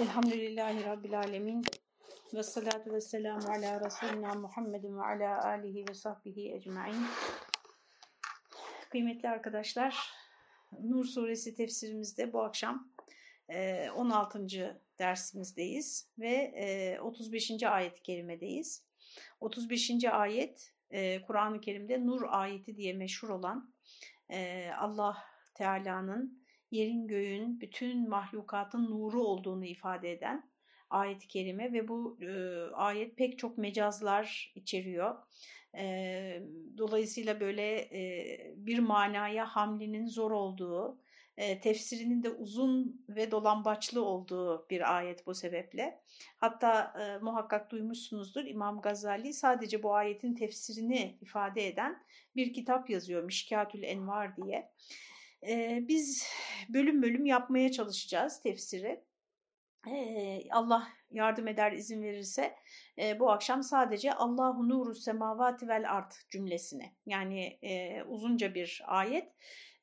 Elhamdülillahi Rabbil Alemin ve salatu ve selamu ala Resulina Muhammedin ve ala alihi ve sahbihi ecmain. Kıymetli arkadaşlar, Nur suresi tefsirimizde bu akşam 16. E, dersimizdeyiz ve 35. E, ayet-i kerimedeyiz. 35. ayet e, Kur'an-ı Kerim'de Nur ayeti diye meşhur olan Allah Teala'nın yerin göğün bütün mahlukatın nuru olduğunu ifade eden ayet-i kerime ve bu e, ayet pek çok mecazlar içeriyor. E, dolayısıyla böyle e, bir manaya hamlinin zor olduğu, e, tefsirinin de uzun ve dolambaçlı olduğu bir ayet bu sebeple. Hatta e, muhakkak duymuşsunuzdur İmam Gazali sadece bu ayetin tefsirini ifade eden bir kitap yazıyor Mişkatül Envar diye. E, biz bölüm bölüm yapmaya çalışacağız tefsiri. E, Allah yardım eder izin verirse e, bu akşam sadece Allahu nuru semavati vel art cümlesini yani e, uzunca bir ayet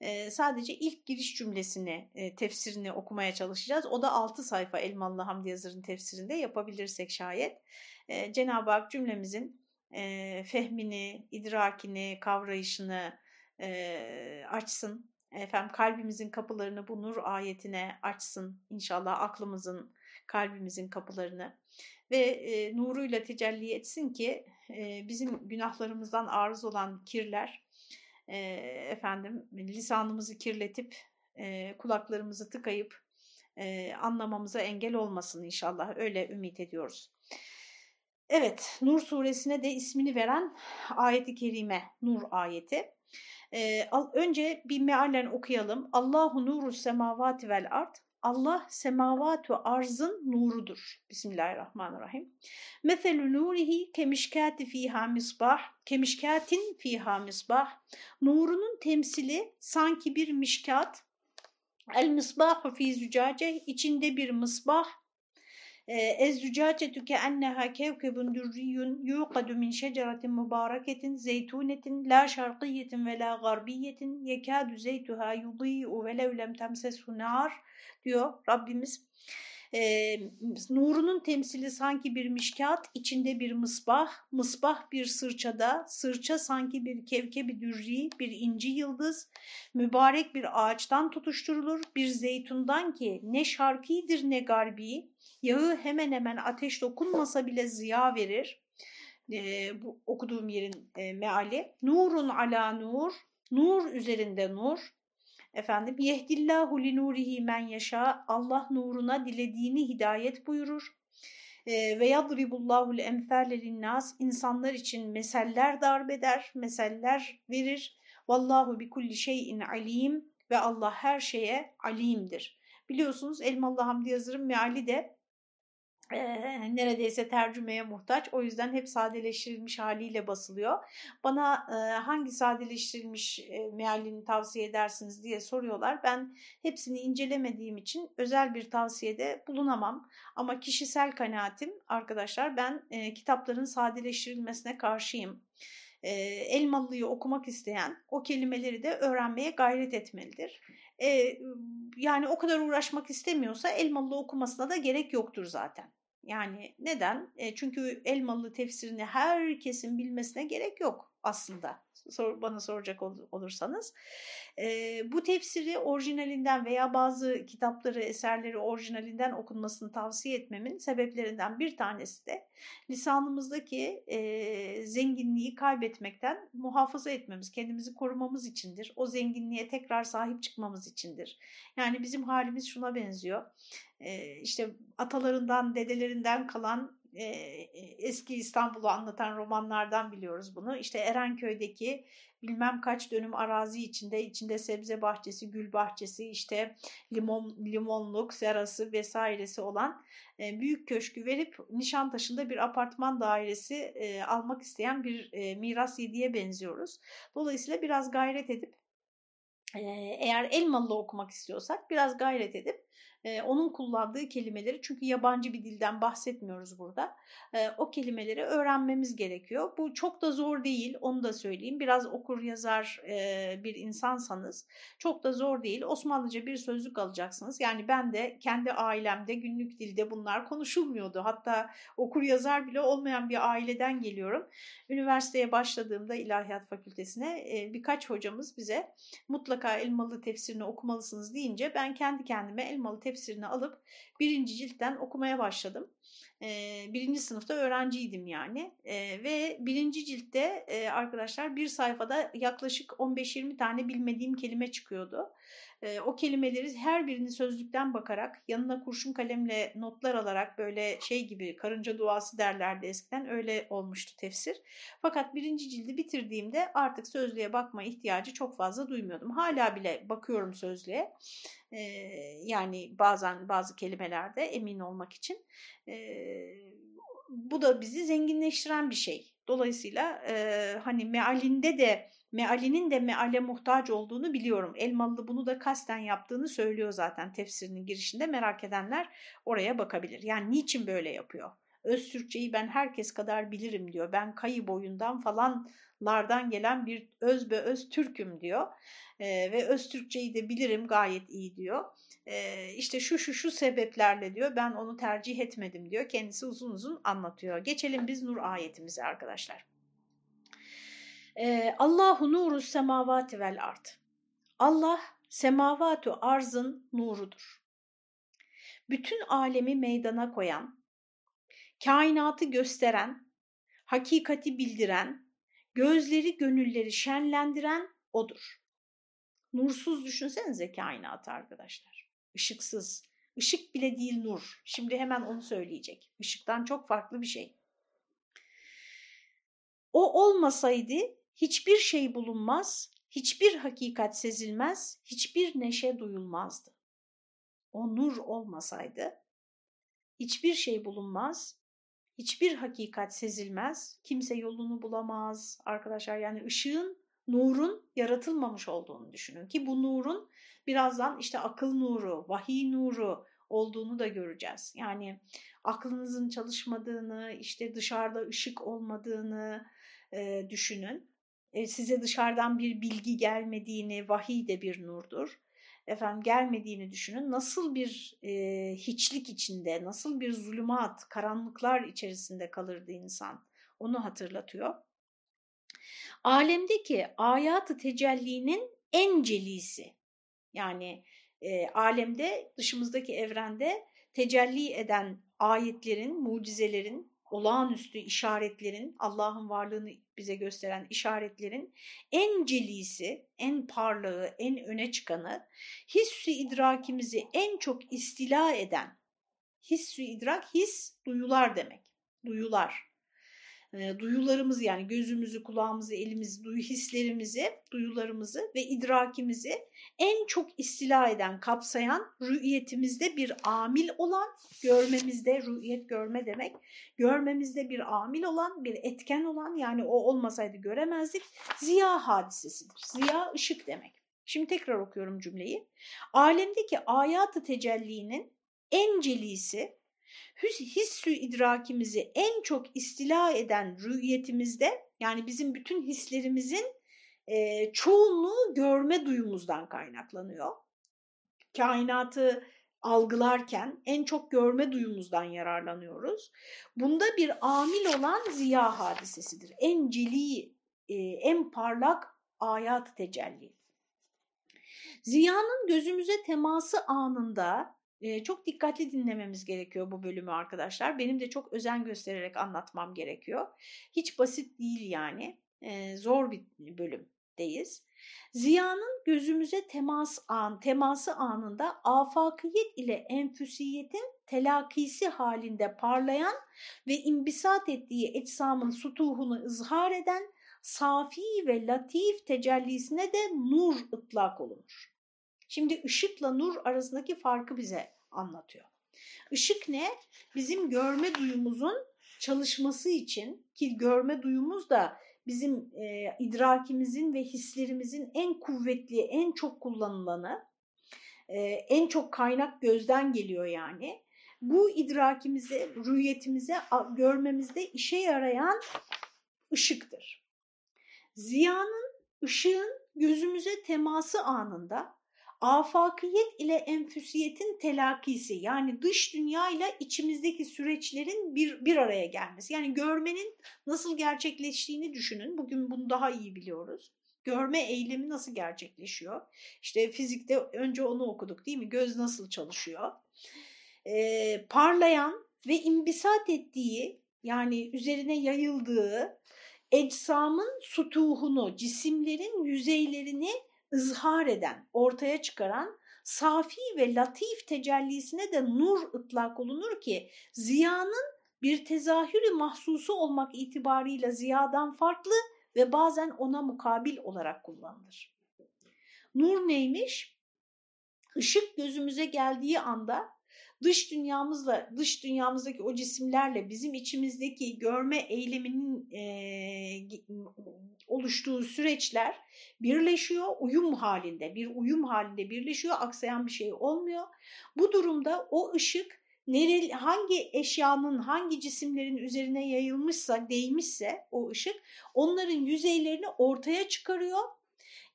e, sadece ilk giriş cümlesini e, tefsirini okumaya çalışacağız. O da 6 sayfa Elmalı Hamdi Yazır'ın tefsirinde yapabilirsek şayet. E, Cenab-ı Hak cümlemizin e, fehmini, idrakini, kavrayışını e, açsın efendim kalbimizin kapılarını bu nur ayetine açsın inşallah aklımızın kalbimizin kapılarını ve e, nuruyla tecelli etsin ki e, bizim günahlarımızdan arız olan kirler e, efendim lisanımızı kirletip e, kulaklarımızı tıkayıp e, anlamamıza engel olmasın inşallah öyle ümit ediyoruz. Evet Nur suresine de ismini veren ayeti kerime Nur ayeti. Ee, önce bir mealen okuyalım. Allahu nuru semavati vel art. Allah semavatu arzın nurudur. Bismillahirrahmanirrahim. Meselü nurihi kemişkati fiha misbah. Kemişkatin fiha misbah. Nurunun temsili sanki bir mişkat. El misbahu fi zücace. içinde bir misbah Kevkebun durriyun yuqadu min şeceratin mübareketin zeytunetin la şarkiyetin ve la garbiyetin yekadu zeytuha yudî'u ve lev lem temsesu nar diyor Rabbimiz. E, nurunun temsili sanki bir mişkat, içinde bir mısbah, mısbah bir sırçada, sırça sanki bir kevkebi dürri, bir inci yıldız, mübarek bir ağaçtan tutuşturulur, bir zeytundan ki ne şarkidir ne garbi, yağı hemen hemen ateş dokunmasa bile ziya verir. E, bu okuduğum yerin e, meali. Nurun ala nur, nur üzerinde nur, Efendim yehdillahu li nurihi men yaşa Allah nuruna dilediğini hidayet buyurur. E, ve yadribullahul emsale linnas insanlar için meseller darbeder, meseller verir. Vallahu bi kulli şeyin alim ve Allah her şeye alimdir. Biliyorsunuz Elmalı Hamdi Yazır'ın meali de neredeyse tercümeye muhtaç. O yüzden hep sadeleştirilmiş haliyle basılıyor. Bana hangi sadeleştirilmiş e, mealini tavsiye edersiniz diye soruyorlar. Ben hepsini incelemediğim için özel bir tavsiyede bulunamam. Ama kişisel kanaatim arkadaşlar ben kitapların sadeleştirilmesine karşıyım. Elmalı'yı okumak isteyen o kelimeleri de öğrenmeye gayret etmelidir. Yani o kadar uğraşmak istemiyorsa Elmalı okumasına da gerek yoktur zaten. Yani neden? E, çünkü Elmalı tefsirini herkesin bilmesine gerek yok aslında sor, bana soracak ol, olursanız. E, bu tefsiri orijinalinden veya bazı kitapları, eserleri orijinalinden okunmasını tavsiye etmemin sebeplerinden bir tanesi de lisanımızdaki e, zenginliği kaybetmekten muhafaza etmemiz, kendimizi korumamız içindir. O zenginliğe tekrar sahip çıkmamız içindir. Yani bizim halimiz şuna benziyor. E, işte atalarından, dedelerinden kalan e, eski İstanbul'u anlatan romanlardan biliyoruz bunu. İşte Erenköy'deki bilmem kaç dönüm arazi içinde, içinde sebze bahçesi, gül bahçesi, işte limon, limonluk, serası vesairesi olan e, büyük köşkü verip Nişantaşı'nda bir apartman dairesi e, almak isteyen bir e, miras yediye benziyoruz. Dolayısıyla biraz gayret edip eğer Elmalı'da okumak istiyorsak biraz gayret edip onun kullandığı kelimeleri çünkü yabancı bir dilden bahsetmiyoruz burada. O kelimeleri öğrenmemiz gerekiyor. Bu çok da zor değil onu da söyleyeyim. Biraz okur yazar bir insansanız çok da zor değil. Osmanlıca bir sözlük alacaksınız. Yani ben de kendi ailemde günlük dilde bunlar konuşulmuyordu. Hatta okur yazar bile olmayan bir aileden geliyorum. Üniversiteye başladığımda İlahiyat Fakültesine birkaç hocamız bize mutlaka Elmalı tefsirini okumalısınız deyince ben kendi kendime Elmalı tefsirini alıp birinci ciltten okumaya başladım. Birinci sınıfta öğrenciydim yani ve birinci ciltte arkadaşlar bir sayfada yaklaşık 15-20 tane bilmediğim kelime çıkıyordu o kelimeleri her birini sözlükten bakarak yanına kurşun kalemle notlar alarak böyle şey gibi karınca duası derlerdi eskiden öyle olmuştu tefsir. Fakat birinci cildi bitirdiğimde artık sözlüğe bakma ihtiyacı çok fazla duymuyordum. Hala bile bakıyorum sözlüğe yani bazen bazı kelimelerde emin olmak için. Bu da bizi zenginleştiren bir şey. Dolayısıyla hani mealinde de mealinin de meale muhtaç olduğunu biliyorum. Elmalı bunu da kasten yaptığını söylüyor zaten tefsirinin girişinde. Merak edenler oraya bakabilir. Yani niçin böyle yapıyor? Öz Türkçeyi ben herkes kadar bilirim diyor. Ben kayı boyundan falanlardan gelen bir öz be öz Türk'üm diyor. Ee, ve öz Türkçeyi de bilirim gayet iyi diyor. Ee, işte şu şu şu sebeplerle diyor ben onu tercih etmedim diyor. Kendisi uzun uzun anlatıyor. Geçelim biz Nur ayetimize arkadaşlar. Ee, Allahu nuru semavati vel ard. Allah semavatu arzın nurudur. Bütün alemi meydana koyan, kainatı gösteren, hakikati bildiren, gözleri gönülleri şenlendiren odur. Nursuz düşünsenize kainatı arkadaşlar. Işıksız. Işık bile değil nur. Şimdi hemen onu söyleyecek. Işıktan çok farklı bir şey. O olmasaydı hiçbir şey bulunmaz, hiçbir hakikat sezilmez, hiçbir neşe duyulmazdı. O nur olmasaydı hiçbir şey bulunmaz, hiçbir hakikat sezilmez, kimse yolunu bulamaz arkadaşlar. Yani ışığın, nurun yaratılmamış olduğunu düşünün ki bu nurun birazdan işte akıl nuru, vahiy nuru olduğunu da göreceğiz. Yani aklınızın çalışmadığını, işte dışarıda ışık olmadığını e, düşünün e, size dışarıdan bir bilgi gelmediğini, vahiy de bir nurdur. Efendim gelmediğini düşünün. Nasıl bir e, hiçlik içinde, nasıl bir zulümat, karanlıklar içerisinde kalırdı insan. Onu hatırlatıyor. Alemdeki ayatı tecellinin en celisi yani e, alemde dışımızdaki evrende tecelli eden ayetlerin, mucizelerin, olağanüstü işaretlerin, Allah'ın varlığını bize gösteren işaretlerin en celisi, en parlağı, en öne çıkanı, hissi idrakimizi en çok istila eden, hissi idrak, his duyular demek, duyular e, duyularımız yani gözümüzü, kulağımızı, elimizi, duyu hislerimizi, duyularımızı ve idrakimizi en çok istila eden, kapsayan, rü'iyetimizde bir amil olan, görmemizde, rü'iyet görme demek, görmemizde bir amil olan, bir etken olan yani o olmasaydı göremezdik, ziya hadisesidir. Ziya ışık demek. Şimdi tekrar okuyorum cümleyi. Alemdeki ayatı tecellinin en celisi, hissü idrakimizi en çok istila eden rü'iyetimizde yani bizim bütün hislerimizin e, çoğunluğu görme duyumuzdan kaynaklanıyor. Kainatı algılarken en çok görme duyumuzdan yararlanıyoruz. Bunda bir amil olan ziya hadisesidir. En celi, e, en parlak ayat tecelli. Ziyanın gözümüze teması anında çok dikkatli dinlememiz gerekiyor bu bölümü arkadaşlar. Benim de çok özen göstererek anlatmam gerekiyor. Hiç basit değil yani. zor bir bölümdeyiz. Ziyanın gözümüze temas an, teması anında afakiyet ile enfüsiyetin telakisi halinde parlayan ve imbisat ettiği ecsamın sutuhunu ızhar eden safi ve latif tecellisine de nur ıtlak olunur. Şimdi ışıkla nur arasındaki farkı bize anlatıyor. Işık ne? Bizim görme duyumuzun çalışması için ki görme duyumuz da bizim e, idrakimizin ve hislerimizin en kuvvetli, en çok kullanılanı e, en çok kaynak gözden geliyor yani. Bu idrakimize, rüyetimize, görmemizde işe yarayan ışıktır. Ziyanın, ışığın gözümüze teması anında afakiyet ile enfüsiyetin telakisi yani dış dünya ile içimizdeki süreçlerin bir, bir araya gelmesi. Yani görmenin nasıl gerçekleştiğini düşünün. Bugün bunu daha iyi biliyoruz. Görme eylemi nasıl gerçekleşiyor? İşte fizikte önce onu okuduk değil mi? Göz nasıl çalışıyor? Ee, parlayan ve imbisat ettiği yani üzerine yayıldığı ecsamın sutuhunu, cisimlerin yüzeylerini ızhar eden, ortaya çıkaran safi ve latif tecellisine de nur ıtlak olunur ki ziyanın bir tezahürü mahsusu olmak itibarıyla ziyadan farklı ve bazen ona mukabil olarak kullanılır. Nur neymiş? Işık gözümüze geldiği anda dış dünyamızla, dış dünyamızdaki o cisimlerle bizim içimizdeki görme eyleminin e, oluştuğu süreçler birleşiyor, uyum halinde, bir uyum halinde birleşiyor, aksayan bir şey olmuyor. Bu durumda o ışık nereli, hangi eşyanın, hangi cisimlerin üzerine yayılmışsa, değmişse o ışık onların yüzeylerini ortaya çıkarıyor.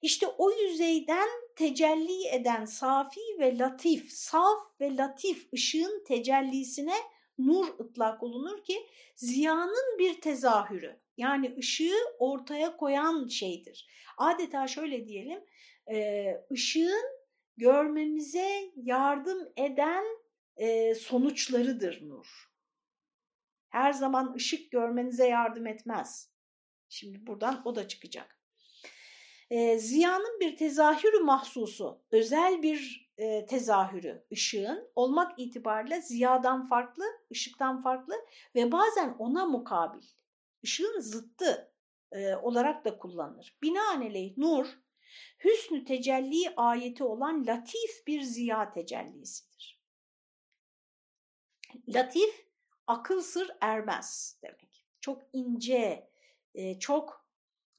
İşte o yüzeyden tecelli eden safi ve latif, saf ve latif ışığın tecellisine nur ıtlak olunur ki ziyanın bir tezahürü yani ışığı ortaya koyan şeydir. Adeta şöyle diyelim ışığın görmemize yardım eden sonuçlarıdır nur. Her zaman ışık görmenize yardım etmez. Şimdi buradan o da çıkacak e, ziyanın bir tezahürü mahsusu, özel bir e, tezahürü ışığın olmak itibariyle ziyadan farklı, ışıktan farklı ve bazen ona mukabil, ışığın zıttı e, olarak da kullanılır. Binaenaleyh nur, hüsnü tecelli ayeti olan latif bir ziya tecellisidir. Latif, akıl sır ermez demek. Çok ince, e, çok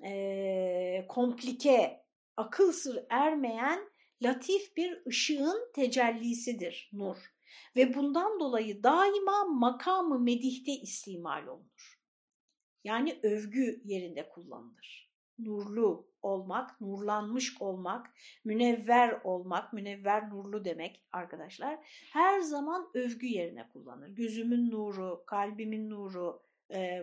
e, komplike, akıl sır ermeyen latif bir ışığın tecellisidir nur. Ve bundan dolayı daima makamı medihte istimal olunur. Yani övgü yerinde kullanılır. Nurlu olmak, nurlanmış olmak, münevver olmak, münevver nurlu demek arkadaşlar. Her zaman övgü yerine kullanılır. Gözümün nuru, kalbimin nuru,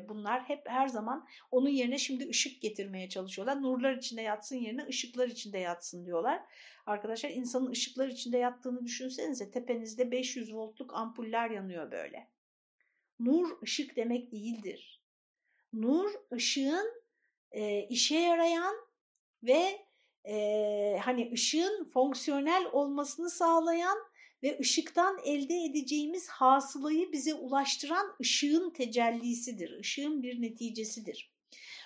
bunlar hep her zaman onun yerine şimdi ışık getirmeye çalışıyorlar. Nurlar içinde yatsın yerine ışıklar içinde yatsın diyorlar. Arkadaşlar insanın ışıklar içinde yattığını düşünsenize tepenizde 500 voltluk ampuller yanıyor böyle. Nur ışık demek değildir. Nur ışığın e, işe yarayan ve e, hani ışığın fonksiyonel olmasını sağlayan ve ışıktan elde edeceğimiz hasılayı bize ulaştıran ışığın tecellisidir, ışığın bir neticesidir.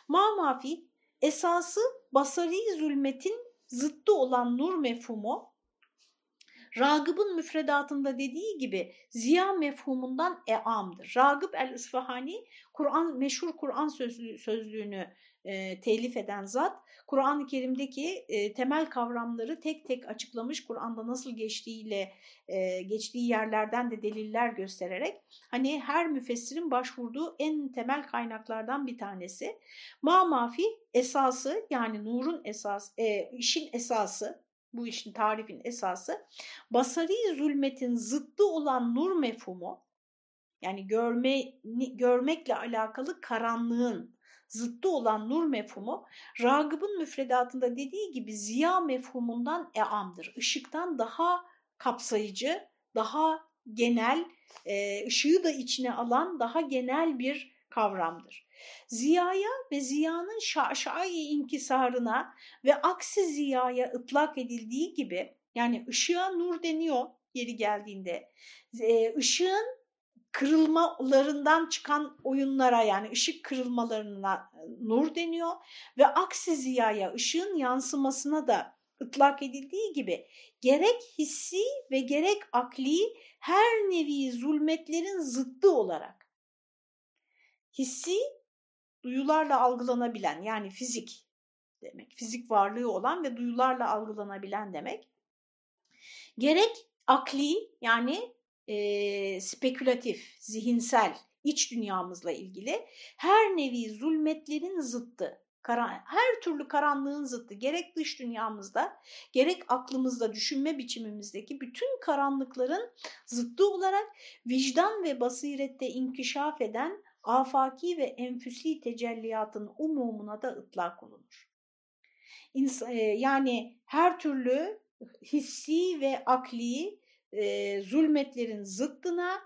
Ma mafi esası basari zulmetin zıttı olan nur mefhumu, Ragıb'ın müfredatında dediği gibi ziya mefhumundan eamdır. Ragıp el-İsfahani Kur'an meşhur Kur'an sözlüğü, sözlüğünü e, telif eden zat Kur'an-ı Kerim'deki e, temel kavramları tek tek açıklamış Kur'an'da nasıl geçtiğiyle e, geçtiği yerlerden de deliller göstererek hani her müfessirin başvurduğu en temel kaynaklardan bir tanesi. Ma mafi esası yani nurun esas e, işin esası bu işin tarifin esası basari zulmetin zıttı olan nur mefhumu yani görme, görmekle alakalı karanlığın zıttı olan nur mefhumu Ragıb'ın müfredatında dediği gibi ziya mefhumundan eamdır. Işıktan daha kapsayıcı, daha genel, e, ışığı da içine alan daha genel bir kavramdır. Ziyaya ve ziyanın şaşai inkisarına ve aksi ziyaya ıtlak edildiği gibi yani ışığa nur deniyor yeri geldiğinde. E, ışığın kırılmalarından çıkan oyunlara yani ışık kırılmalarına e, nur deniyor. Ve aksi ziyaya ışığın yansımasına da ıtlak edildiği gibi gerek hissi ve gerek akli her nevi zulmetlerin zıttı olarak hissi duyularla algılanabilen yani fizik demek fizik varlığı olan ve duyularla algılanabilen demek. Gerek akli yani e, spekülatif, zihinsel, iç dünyamızla ilgili her nevi zulmetlerin zıttı, her türlü karanlığın zıttı gerek dış dünyamızda gerek aklımızda düşünme biçimimizdeki bütün karanlıkların zıttı olarak vicdan ve basirette inkişaf eden afaki ve enfüsi tecelliyatın umumuna da ıtlak olunur. E, yani her türlü hissi ve akli e, zulmetlerin zıttına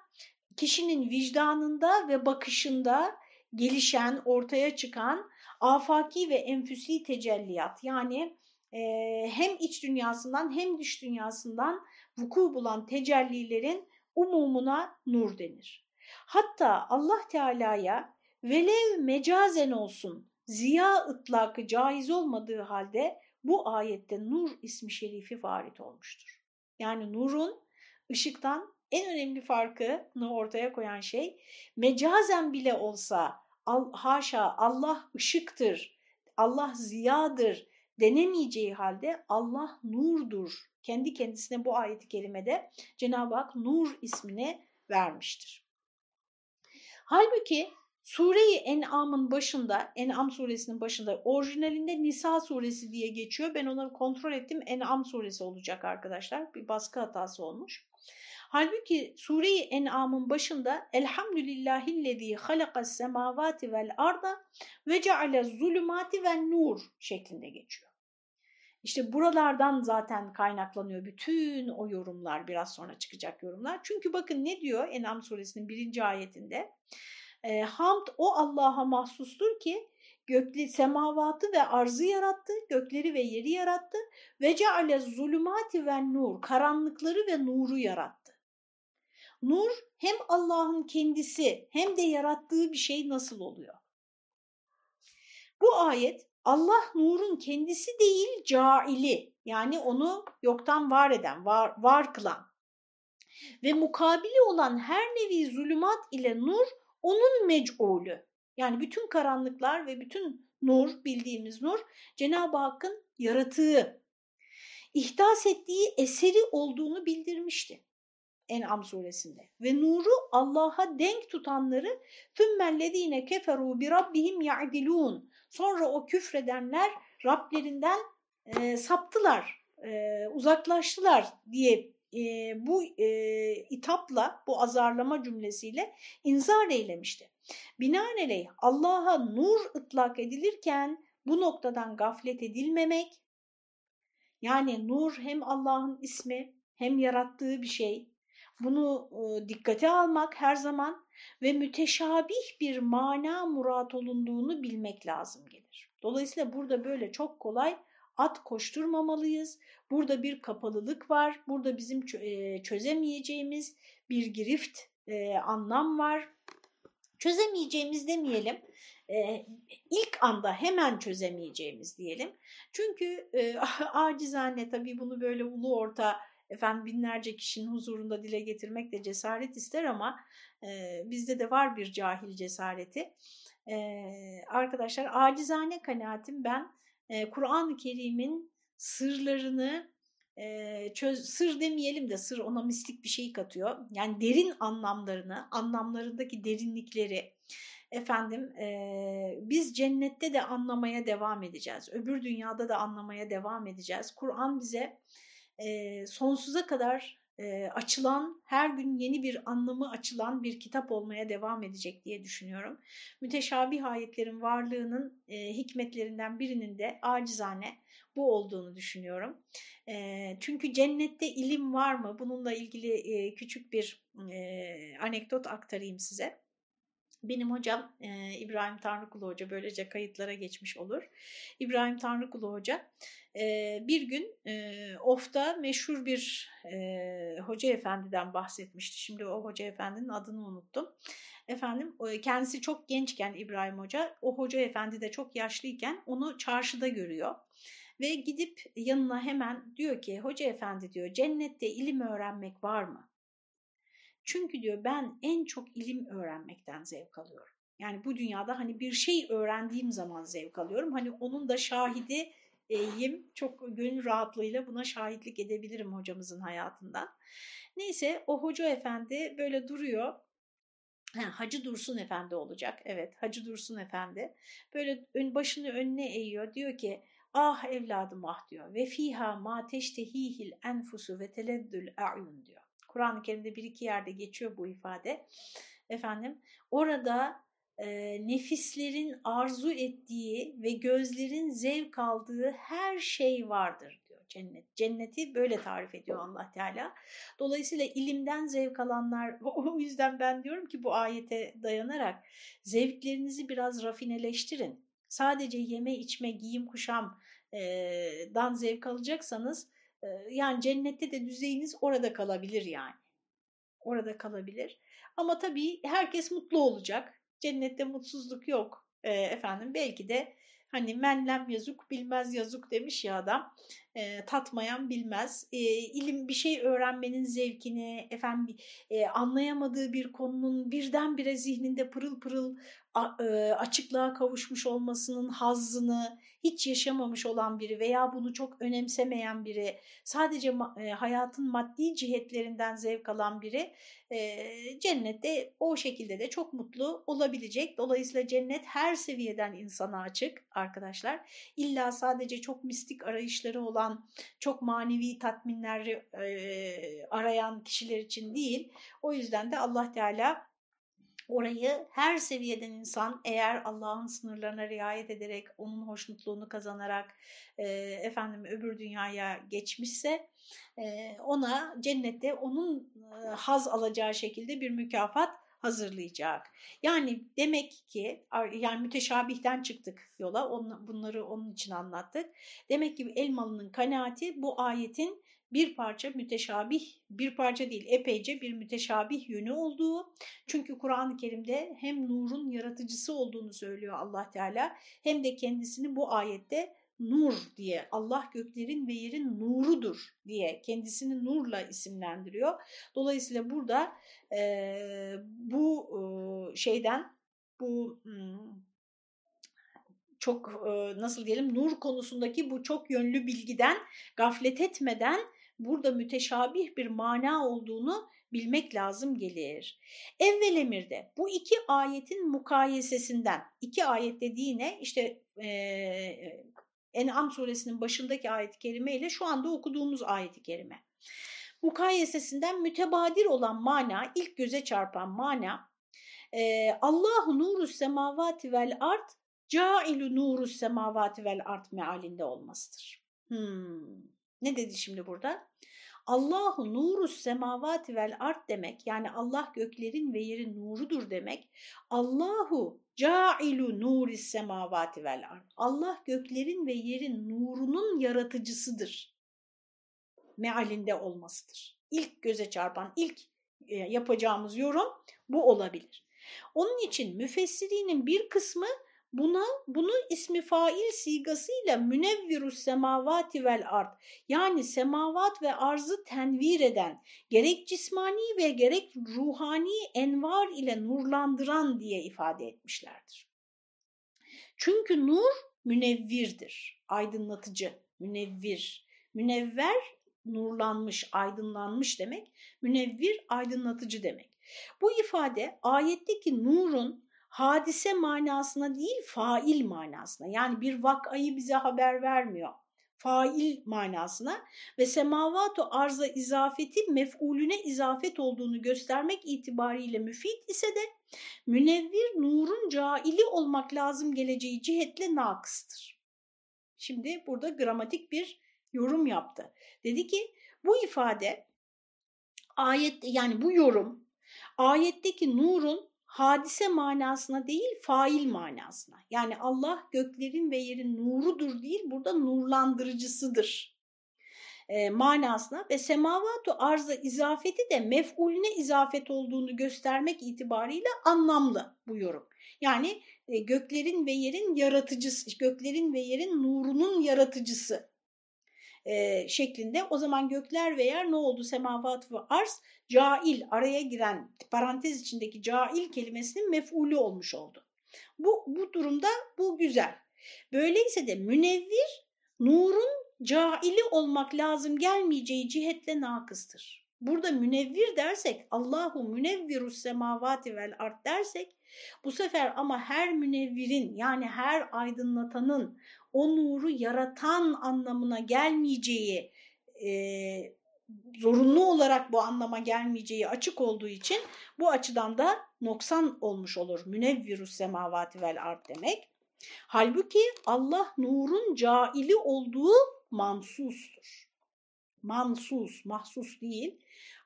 kişinin vicdanında ve bakışında gelişen, ortaya çıkan afaki ve enfüsi tecelliyat yani e, hem iç dünyasından hem dış dünyasından vuku bulan tecellilerin umumuna nur denir. Hatta Allah Teala'ya velev mecazen olsun ziya ıtlakı caiz olmadığı halde bu ayette nur ismi şerifi varit olmuştur. Yani nurun ışıktan en önemli farkını ortaya koyan şey mecazen bile olsa haşa Allah ışıktır, Allah ziyadır denemeyeceği halde Allah nurdur. Kendi kendisine bu ayeti Cenab-ı Hak nur ismini vermiştir. Halbuki Sure-i En'am'ın başında, En'am suresinin başında orijinalinde Nisa suresi diye geçiyor. Ben onu kontrol ettim. En'am suresi olacak arkadaşlar. Bir baskı hatası olmuş. Halbuki Sure-i En'am'ın başında Elhamdülillahillezî halakas semavati vel arda ve ceale zulümati vel nur şeklinde geçiyor. İşte buralardan zaten kaynaklanıyor bütün o yorumlar, biraz sonra çıkacak yorumlar. Çünkü bakın ne diyor En'am suresinin birinci ayetinde? Hamd o Allah'a mahsustur ki gökli semavatı ve arzı yarattı, gökleri ve yeri yarattı ve ceale zulümati ve nur, karanlıkları ve nuru yarattı. Nur hem Allah'ın kendisi hem de yarattığı bir şey nasıl oluyor? Bu ayet Allah nurun kendisi değil caili yani onu yoktan var eden, var, var kılan ve mukabili olan her nevi zulümat ile nur onun mec'ulü. Yani bütün karanlıklar ve bütün nur bildiğimiz nur Cenab-ı Hakk'ın yaratığı, ihdas ettiği eseri olduğunu bildirmişti. En'am suresinde. Ve nuru Allah'a denk tutanları ثُمَّ keferu bi rabbihim يَعْدِلُونَ Sonra o küfredenler Rablerinden e, saptılar, e, uzaklaştılar diye e, bu e, itapla, bu azarlama cümlesiyle inzar eylemişti. Binaenaleyh Allah'a nur ıtlak edilirken bu noktadan gaflet edilmemek, yani nur hem Allah'ın ismi hem yarattığı bir şey, bunu e, dikkate almak her zaman ve müteşabih bir mana murat olunduğunu bilmek lazım gelir. Dolayısıyla burada böyle çok kolay at koşturmamalıyız. Burada bir kapalılık var. Burada bizim e, çözemeyeceğimiz bir girift e, anlam var. Çözemeyeceğimiz demeyelim. E, ilk anda hemen çözemeyeceğimiz diyelim. Çünkü e, acizane tabii bunu böyle ulu orta efendim binlerce kişinin huzurunda dile getirmek de cesaret ister ama e, bizde de var bir cahil cesareti. E, arkadaşlar acizane kanaatim ben e, Kur'an-ı Kerim'in sırlarını e, çöz, sır demeyelim de sır ona mistik bir şey katıyor. Yani derin anlamlarını, anlamlarındaki derinlikleri efendim e, biz cennette de anlamaya devam edeceğiz. Öbür dünyada da anlamaya devam edeceğiz. Kur'an bize e, sonsuza kadar e, açılan, her gün yeni bir anlamı açılan bir kitap olmaya devam edecek diye düşünüyorum. Müteşabih ayetlerin varlığının e, hikmetlerinden birinin de acizane bu olduğunu düşünüyorum. E, çünkü cennette ilim var mı? Bununla ilgili e, küçük bir e, anekdot aktarayım size. Benim hocam e, İbrahim Tanrıkulu Hoca böylece kayıtlara geçmiş olur. İbrahim Tanrıkulu Hoca e, bir gün e, OF'ta meşhur bir e, hoca efendiden bahsetmişti. Şimdi o hoca efendinin adını unuttum. Efendim kendisi çok gençken İbrahim Hoca, o hoca efendi de çok yaşlıyken onu çarşıda görüyor. Ve gidip yanına hemen diyor ki hoca efendi diyor cennette ilim öğrenmek var mı? Çünkü diyor ben en çok ilim öğrenmekten zevk alıyorum. Yani bu dünyada hani bir şey öğrendiğim zaman zevk alıyorum. Hani onun da şahidi iyiyim. Çok gönül rahatlığıyla buna şahitlik edebilirim hocamızın hayatından. Neyse o hoca efendi böyle duruyor. Ha, Hacı Dursun Efendi olacak. Evet Hacı Dursun Efendi. Böyle ön, başını önüne eğiyor. Diyor ki ah evladım ah diyor. Ve fiha ma teştehihil enfusu ve teleddül a'yun diyor. Kur'an-ı Kerim'de bir iki yerde geçiyor bu ifade. Efendim orada e, nefislerin arzu ettiği ve gözlerin zevk aldığı her şey vardır diyor cennet. Cenneti böyle tarif ediyor Allah Teala. Dolayısıyla ilimden zevk alanlar o yüzden ben diyorum ki bu ayete dayanarak zevklerinizi biraz rafineleştirin. Sadece yeme içme giyim kuşam dan zevk alacaksanız yani cennette de düzeyiniz orada kalabilir yani. Orada kalabilir. Ama tabii herkes mutlu olacak. Cennette mutsuzluk yok. Efendim belki de hani menlem yazuk bilmez yazuk demiş ya adam. E, tatmayan bilmez. E, ilim bir şey öğrenmenin zevkini, efendim e, anlayamadığı bir konunun birdenbire zihninde pırıl pırıl açıklığa kavuşmuş olmasının hazzını hiç yaşamamış olan biri veya bunu çok önemsemeyen biri, sadece e, hayatın maddi cihetlerinden zevk alan biri e, cennette o şekilde de çok mutlu olabilecek. Dolayısıyla cennet her seviyeden insana açık arkadaşlar. İlla sadece çok mistik arayışları olan, çok manevi tatminleri e, arayan kişiler için değil. O yüzden de Allah Teala orayı her seviyeden insan eğer Allah'ın sınırlarına riayet ederek onun hoşnutluğunu kazanarak e, efendim öbür dünyaya geçmişse e, ona cennette onun e, haz alacağı şekilde bir mükafat hazırlayacak. Yani demek ki yani müteşabihten çıktık yola bunları onun için anlattık. Demek ki Elmalı'nın kanaati bu ayetin bir parça müteşabih, bir parça değil epeyce bir müteşabih yönü olduğu. Çünkü Kur'an-ı Kerim'de hem nurun yaratıcısı olduğunu söylüyor Allah Teala hem de kendisini bu ayette nur diye Allah göklerin ve yerin nurudur diye kendisini nurla isimlendiriyor. Dolayısıyla burada e, bu e, şeyden bu hmm, çok e, nasıl diyelim nur konusundaki bu çok yönlü bilgiden gaflet etmeden burada müteşabih bir mana olduğunu bilmek lazım gelir. Evvel emirde bu iki ayetin mukayesesinden, iki ayet dediği ne? İşte e, En'am suresinin başındaki ayet-i kerime ile şu anda okuduğumuz ayet-i kerime. Mukayesesinden mütebadir olan mana, ilk göze çarpan mana, e, Allahu nuru semavati vel art, cailu nuru semavati vel art mealinde olmasıdır. Hmm. Ne dedi şimdi burada? Allahu nuru semavati vel art demek yani Allah göklerin ve yerin nurudur demek. Allahu cailu nuri semavati vel art. Allah göklerin ve yerin nurunun yaratıcısıdır. Mealinde olmasıdır. İlk göze çarpan, ilk e, yapacağımız yorum bu olabilir. Onun için müfessirinin bir kısmı Buna bunu ismi fail sigasıyla münevvirus semavati vel ard yani semavat ve arzı tenvir eden gerek cismani ve gerek ruhani envar ile nurlandıran diye ifade etmişlerdir. Çünkü nur münevvirdir, aydınlatıcı, münevvir. Münevver nurlanmış, aydınlanmış demek. Münevvir aydınlatıcı demek. Bu ifade ayetteki nurun hadise manasına değil fail manasına yani bir vakayı bize haber vermiyor. Fail manasına ve semavatu arza izafeti mef'ulüne izafet olduğunu göstermek itibariyle müfit ise de münevvir nurun caili olmak lazım geleceği cihetle nakıstır. Şimdi burada gramatik bir yorum yaptı. Dedi ki bu ifade ayet yani bu yorum ayetteki nurun hadise manasına değil fail manasına. Yani Allah göklerin ve yerin nurudur değil burada nurlandırıcısıdır e, manasına ve semavatu arza izafeti de mef'ulüne izafet olduğunu göstermek itibariyle anlamlı bu yorum. Yani e, göklerin ve yerin yaratıcısı, göklerin ve yerin nurunun yaratıcısı e, şeklinde. O zaman gökler ve yer ne oldu? Semavat ve arz cail araya giren parantez içindeki cail kelimesinin mef'ulü olmuş oldu. Bu, bu durumda bu güzel. Böyleyse de münevvir nurun caili olmak lazım gelmeyeceği cihetle nakıstır. Burada münevvir dersek Allahu münevvirus semavati vel art dersek bu sefer ama her münevvirin yani her aydınlatanın o nuru yaratan anlamına gelmeyeceği e, zorunlu olarak bu anlama gelmeyeceği açık olduğu için bu açıdan da noksan olmuş olur. Münevvirus semavati vel art demek. Halbuki Allah nurun caili olduğu mansustur. Mansus, mahsus değil.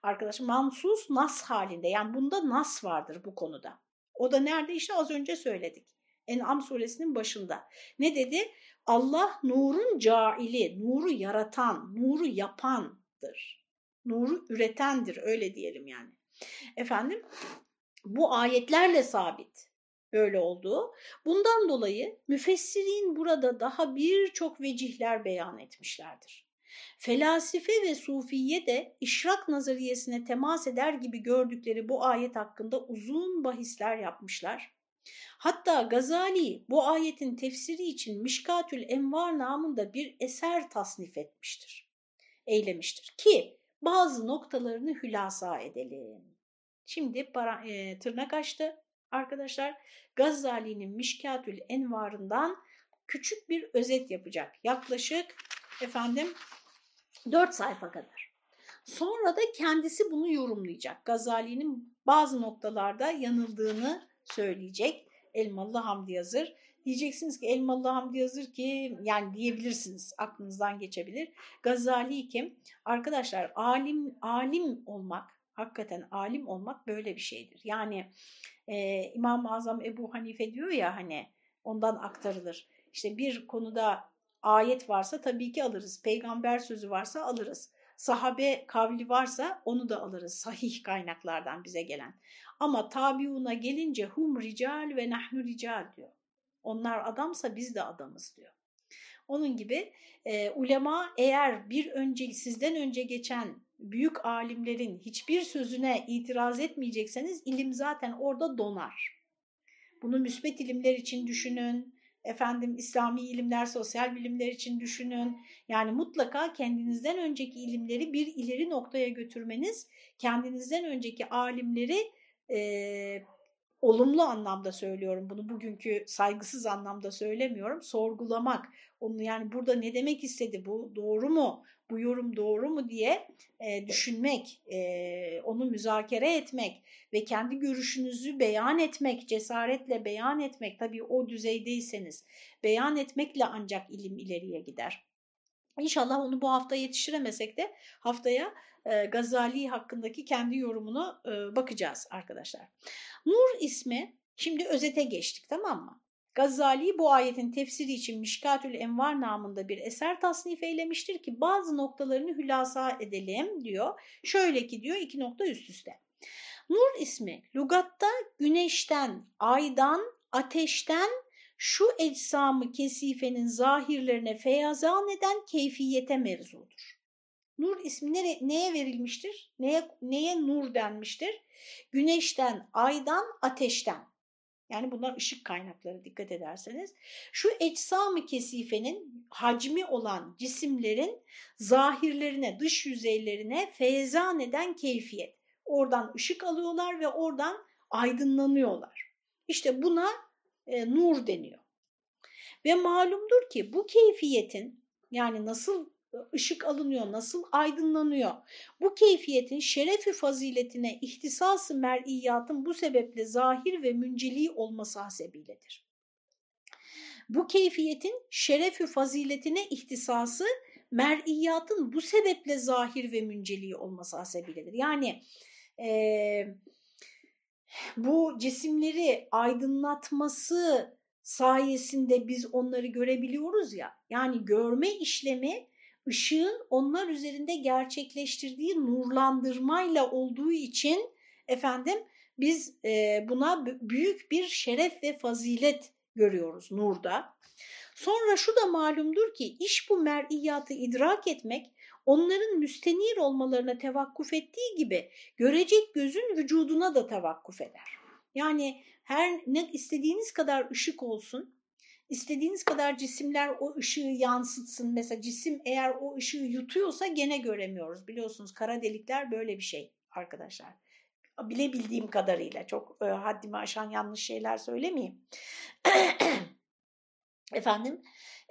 Arkadaşım mansus nas halinde. Yani bunda nas vardır bu konuda. O da nerede? İşte az önce söyledik. En'am suresinin başında. Ne dedi? Allah nurun caili, nuru yaratan, nuru yapandır. Nuru üretendir öyle diyelim yani. Efendim bu ayetlerle sabit böyle olduğu. Bundan dolayı müfessirin burada daha birçok vecihler beyan etmişlerdir. Felasife ve sufiye de işrak nazariyesine temas eder gibi gördükleri bu ayet hakkında uzun bahisler yapmışlar. Hatta Gazali bu ayetin tefsiri için Mişkatül Envar namında bir eser tasnif etmiştir, eylemiştir ki bazı noktalarını hülasa edelim. Şimdi para, e, tırnak açtı arkadaşlar. Gazali'nin Mişkatül Envar'ından küçük bir özet yapacak. Yaklaşık efendim 4 sayfa kadar. Sonra da kendisi bunu yorumlayacak. Gazali'nin bazı noktalarda yanıldığını söyleyecek. Elmalı Hamdi Yazır. Diyeceksiniz ki Elmalı Hamdi Yazır ki yani diyebilirsiniz aklınızdan geçebilir. Gazali kim? Arkadaşlar alim alim olmak hakikaten alim olmak böyle bir şeydir. Yani e, İmam-ı Azam Ebu Hanife diyor ya hani ondan aktarılır. İşte bir konuda ayet varsa tabii ki alırız. Peygamber sözü varsa alırız. Sahabe kavli varsa onu da alırız sahih kaynaklardan bize gelen. Ama tabiuna gelince hum rical ve nahnu rical diyor. Onlar adamsa biz de adamız diyor. Onun gibi e, ulema eğer bir önce sizden önce geçen büyük alimlerin hiçbir sözüne itiraz etmeyecekseniz ilim zaten orada donar. Bunu müsbet ilimler için düşünün, efendim İslami ilimler, sosyal bilimler için düşünün. Yani mutlaka kendinizden önceki ilimleri bir ileri noktaya götürmeniz, kendinizden önceki alimleri e, olumlu anlamda söylüyorum. Bunu bugünkü saygısız anlamda söylemiyorum. Sorgulamak. Onu yani burada ne demek istedi? Bu doğru mu bu yorum doğru mu diye e, düşünmek e, onu müzakere etmek ve kendi görüşünüzü beyan etmek cesaretle beyan etmek tabii o düzeydeyseniz beyan etmekle ancak ilim ileriye gider. İnşallah onu bu hafta yetiştiremesek de haftaya e, Gazali hakkındaki kendi yorumunu e, bakacağız arkadaşlar. Nur ismi, şimdi özete geçtik tamam mı? Gazali bu ayetin tefsiri için Mişkatül Envar namında bir eser tasnif eylemiştir ki bazı noktalarını hülasa edelim diyor. Şöyle ki diyor iki nokta üst üste. Nur ismi lugatta güneşten, aydan, ateşten şu ecsamı kesifenin zahirlerine feyazan eden keyfiyete mevzudur. Nur ismi nere, neye verilmiştir? Neye, neye nur denmiştir? Güneşten, aydan, ateşten. Yani bunlar ışık kaynakları dikkat ederseniz. Şu eczam-ı kesifenin hacmi olan cisimlerin zahirlerine, dış yüzeylerine feyzan eden keyfiyet. Oradan ışık alıyorlar ve oradan aydınlanıyorlar. İşte buna e, nur deniyor. Ve malumdur ki bu keyfiyetin yani nasıl ışık alınıyor, nasıl aydınlanıyor? Bu keyfiyetin şerefi faziletine ihtisası mer'iyatın bu sebeple zahir ve münceli olması hasebiyledir. Bu keyfiyetin şerefi faziletine ihtisası mer'iyatın bu sebeple zahir ve münceli olması hasebiyledir. Yani e, bu cisimleri aydınlatması sayesinde biz onları görebiliyoruz ya. Yani görme işlemi ışığın onlar üzerinde gerçekleştirdiği nurlandırmayla olduğu için efendim biz e, buna büyük bir şeref ve fazilet görüyoruz nurda. Sonra şu da malumdur ki iş bu mer'iyatı idrak etmek onların müstenir olmalarına tevakkuf ettiği gibi görecek gözün vücuduna da tevakkuf eder. Yani her ne istediğiniz kadar ışık olsun İstediğiniz kadar cisimler o ışığı yansıtsın. Mesela cisim eğer o ışığı yutuyorsa gene göremiyoruz. Biliyorsunuz kara delikler böyle bir şey arkadaşlar. Bilebildiğim kadarıyla çok e, haddimi aşan yanlış şeyler söylemeyeyim. Efendim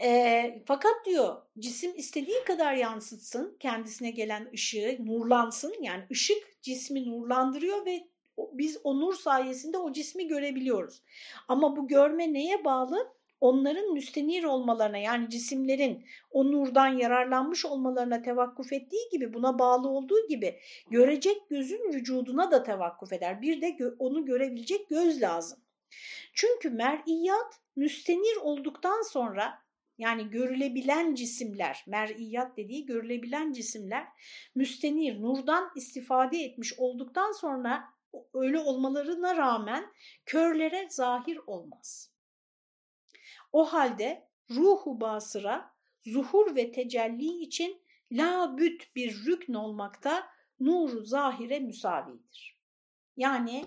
e, fakat diyor cisim istediği kadar yansıtsın kendisine gelen ışığı nurlansın yani ışık cismi nurlandırıyor ve biz o nur sayesinde o cismi görebiliyoruz. Ama bu görme neye bağlı? Onların müstenir olmalarına yani cisimlerin o nurdan yararlanmış olmalarına tevakkuf ettiği gibi buna bağlı olduğu gibi görecek gözün vücuduna da tevakkuf eder. Bir de onu görebilecek göz lazım. Çünkü mer'iyat müstenir olduktan sonra yani görülebilen cisimler, mer'iyat dediği görülebilen cisimler müstenir, nurdan istifade etmiş olduktan sonra öyle olmalarına rağmen körlere zahir olmaz. O halde ruhu basıra zuhur ve tecelli için labüt bir rükn olmakta nuru zahire müsavidir. Yani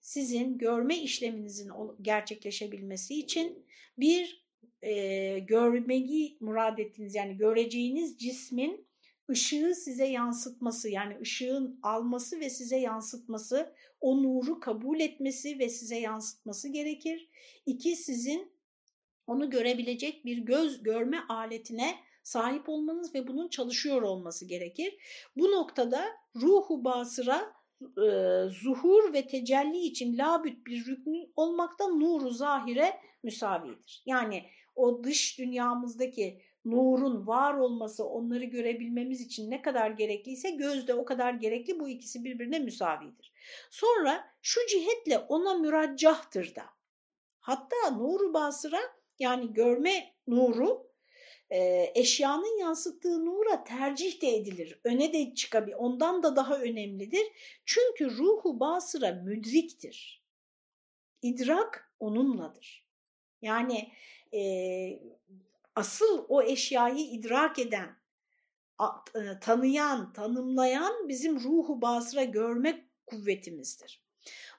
sizin görme işleminizin gerçekleşebilmesi için bir e, görmeyi murad ettiğiniz yani göreceğiniz cismin ışığı size yansıtması yani ışığın alması ve size yansıtması, o nuru kabul etmesi ve size yansıtması gerekir. İki, sizin onu görebilecek bir göz görme aletine sahip olmanız ve bunun çalışıyor olması gerekir. Bu noktada ruhu basıra e, zuhur ve tecelli için labüt bir rüknü olmakta nuru zahire müsavidir. Yani o dış dünyamızdaki nurun var olması onları görebilmemiz için ne kadar gerekliyse gözde o kadar gerekli bu ikisi birbirine müsavidir. Sonra şu cihetle ona müraccahtır da. Hatta nuru basıra yani görme nuru e, eşyanın yansıttığı nura tercih de edilir. Öne de çıkabilir. Ondan da daha önemlidir. Çünkü ruhu basıra müdriktir. İdrak onunladır. Yani e, asıl o eşyayı idrak eden, e, tanıyan, tanımlayan bizim ruhu basıra görme kuvvetimizdir.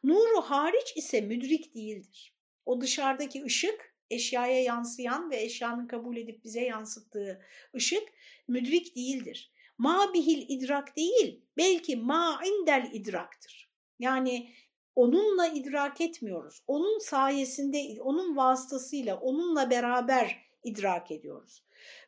Nuru hariç ise müdrik değildir. O dışarıdaki ışık, eşyaya yansıyan ve eşyanın kabul edip bize yansıttığı ışık müdrik değildir. Ma bihil idrak değil, belki ma indel idraktır. Yani onunla idrak etmiyoruz. Onun sayesinde, onun vasıtasıyla, onunla beraber idrak ediyoruz.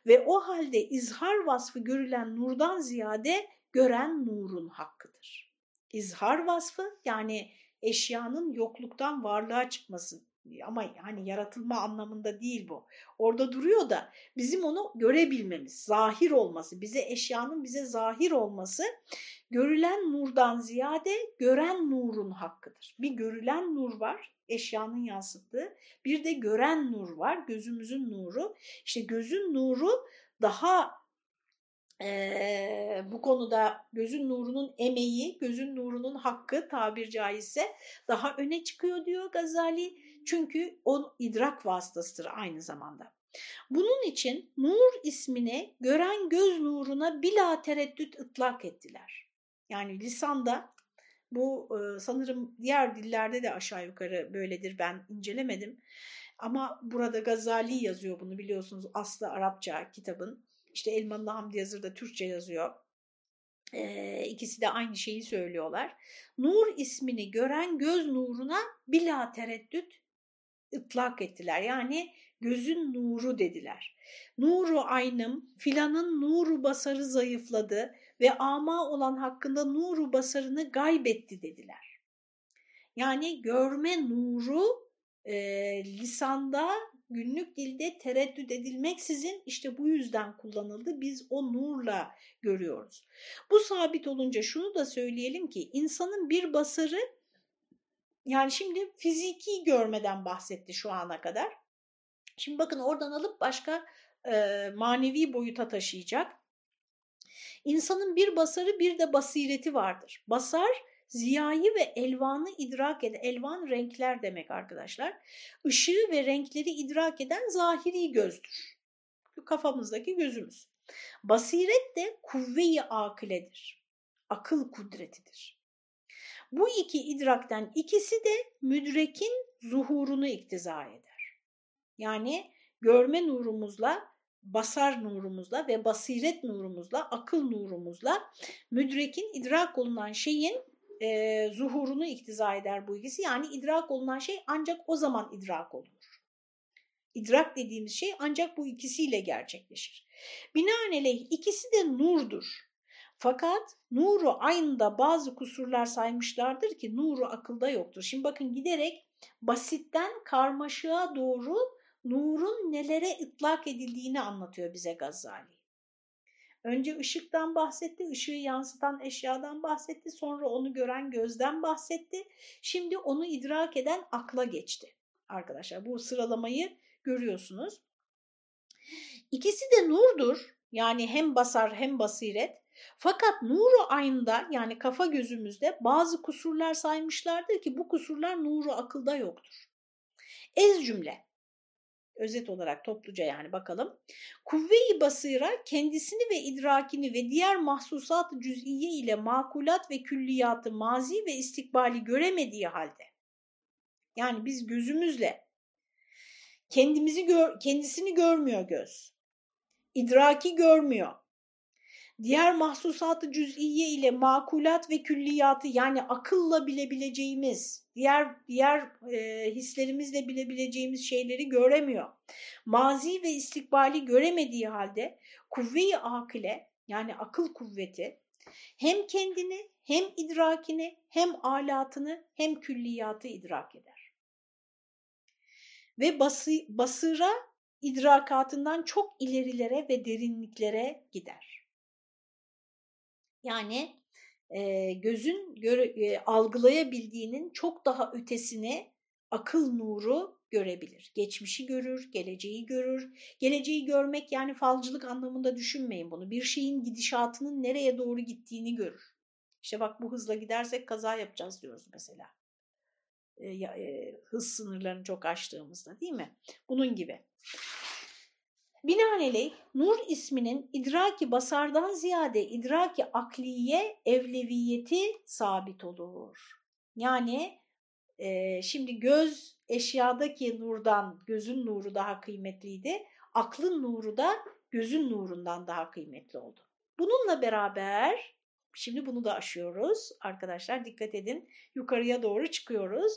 Ve o halde izhar vasfı görülen nurdan ziyade gören nurun hakkıdır. İzhar vasfı yani eşyanın yokluktan varlığa çıkması ama hani yaratılma anlamında değil bu. Orada duruyor da bizim onu görebilmemiz, zahir olması, bize eşyanın bize zahir olması görülen nurdan ziyade gören nurun hakkıdır. Bir görülen nur var, eşyanın yansıttığı. Bir de gören nur var, gözümüzün nuru. İşte gözün nuru daha e, bu konuda gözün nurunun emeği, gözün nurunun hakkı tabir caizse daha öne çıkıyor diyor Gazali. Çünkü o idrak vasıtasıdır aynı zamanda. Bunun için nur ismini gören göz nuruna bila tereddüt ıtlak ettiler. Yani lisanda bu e, sanırım diğer dillerde de aşağı yukarı böyledir ben incelemedim. Ama burada Gazali yazıyor bunu biliyorsunuz aslı Arapça kitabın. İşte Elmalı Hamdi Yazır da Türkçe yazıyor. Ee, ikisi de aynı şeyi söylüyorlar. Nur ismini gören göz nuruna bila tereddüt ıtlak ettiler. Yani gözün nuru dediler. Nuru aynım, filanın nuru basarı zayıfladı ve ama olan hakkında nuru basarını gaybetti dediler. Yani görme nuru e, lisanda günlük dilde tereddüt edilmeksizin işte bu yüzden kullanıldı. Biz o nurla görüyoruz. Bu sabit olunca şunu da söyleyelim ki insanın bir basarı yani şimdi fiziki görmeden bahsetti şu ana kadar. Şimdi bakın oradan alıp başka e, manevi boyuta taşıyacak. İnsanın bir basarı bir de basireti vardır. Basar ziyayı ve elvanı idrak eden, elvan renkler demek arkadaşlar. Işığı ve renkleri idrak eden zahiri gözdür. Kafamızdaki gözümüz. Basiret de kuvve-i akiledir. Akıl kudretidir. Bu iki idrakten ikisi de müdrekin zuhurunu iktiza eder. Yani görme nurumuzla, basar nurumuzla ve basiret nurumuzla, akıl nurumuzla müdrekin idrak olunan şeyin e, zuhurunu iktiza eder bu ikisi. Yani idrak olunan şey ancak o zaman idrak olunur. İdrak dediğimiz şey ancak bu ikisiyle gerçekleşir. Binaenaleyh ikisi de nurdur. Fakat nuru aynında bazı kusurlar saymışlardır ki nuru akılda yoktur. Şimdi bakın giderek basitten karmaşığa doğru nurun nelere ıtlak edildiğini anlatıyor bize Gazali. Önce ışıktan bahsetti, ışığı yansıtan eşyadan bahsetti, sonra onu gören gözden bahsetti. Şimdi onu idrak eden akla geçti. Arkadaşlar bu sıralamayı görüyorsunuz. İkisi de nurdur. Yani hem basar hem basiret. Fakat nuru aynında yani kafa gözümüzde bazı kusurlar saymışlardır ki bu kusurlar nuru akılda yoktur. Ez cümle özet olarak topluca yani bakalım. Kuvve-i basira kendisini ve idrakini ve diğer mahsusat-ı cüz'iye ile makulat ve külliyatı mazi ve istikbali göremediği halde yani biz gözümüzle kendimizi gör, kendisini görmüyor göz. İdraki görmüyor diğer mahsusatı cüz'iye ile makulat ve külliyatı yani akılla bilebileceğimiz, diğer diğer e, hislerimizle bilebileceğimiz şeyleri göremiyor. Mazi ve istikbali göremediği halde kuvve-i akile yani akıl kuvveti hem kendini hem idrakini hem alatını hem külliyatı idrak eder. Ve bası, basıra idrakatından çok ilerilere ve derinliklere gider. Yani e, gözün göre, e, algılayabildiğinin çok daha ötesini akıl nuru görebilir. Geçmişi görür, geleceği görür. Geleceği görmek yani falcılık anlamında düşünmeyin bunu. Bir şeyin gidişatının nereye doğru gittiğini görür. İşte bak bu hızla gidersek kaza yapacağız diyoruz mesela. E, e, hız sınırlarını çok aştığımızda değil mi? Bunun gibi. Binaenaleyh nur isminin idraki basardan ziyade idraki akliye evleviyeti sabit olur. Yani e, şimdi göz eşyadaki nurdan gözün nuru daha kıymetliydi. Aklın nuru da gözün nurundan daha kıymetli oldu. Bununla beraber şimdi bunu da aşıyoruz arkadaşlar dikkat edin yukarıya doğru çıkıyoruz.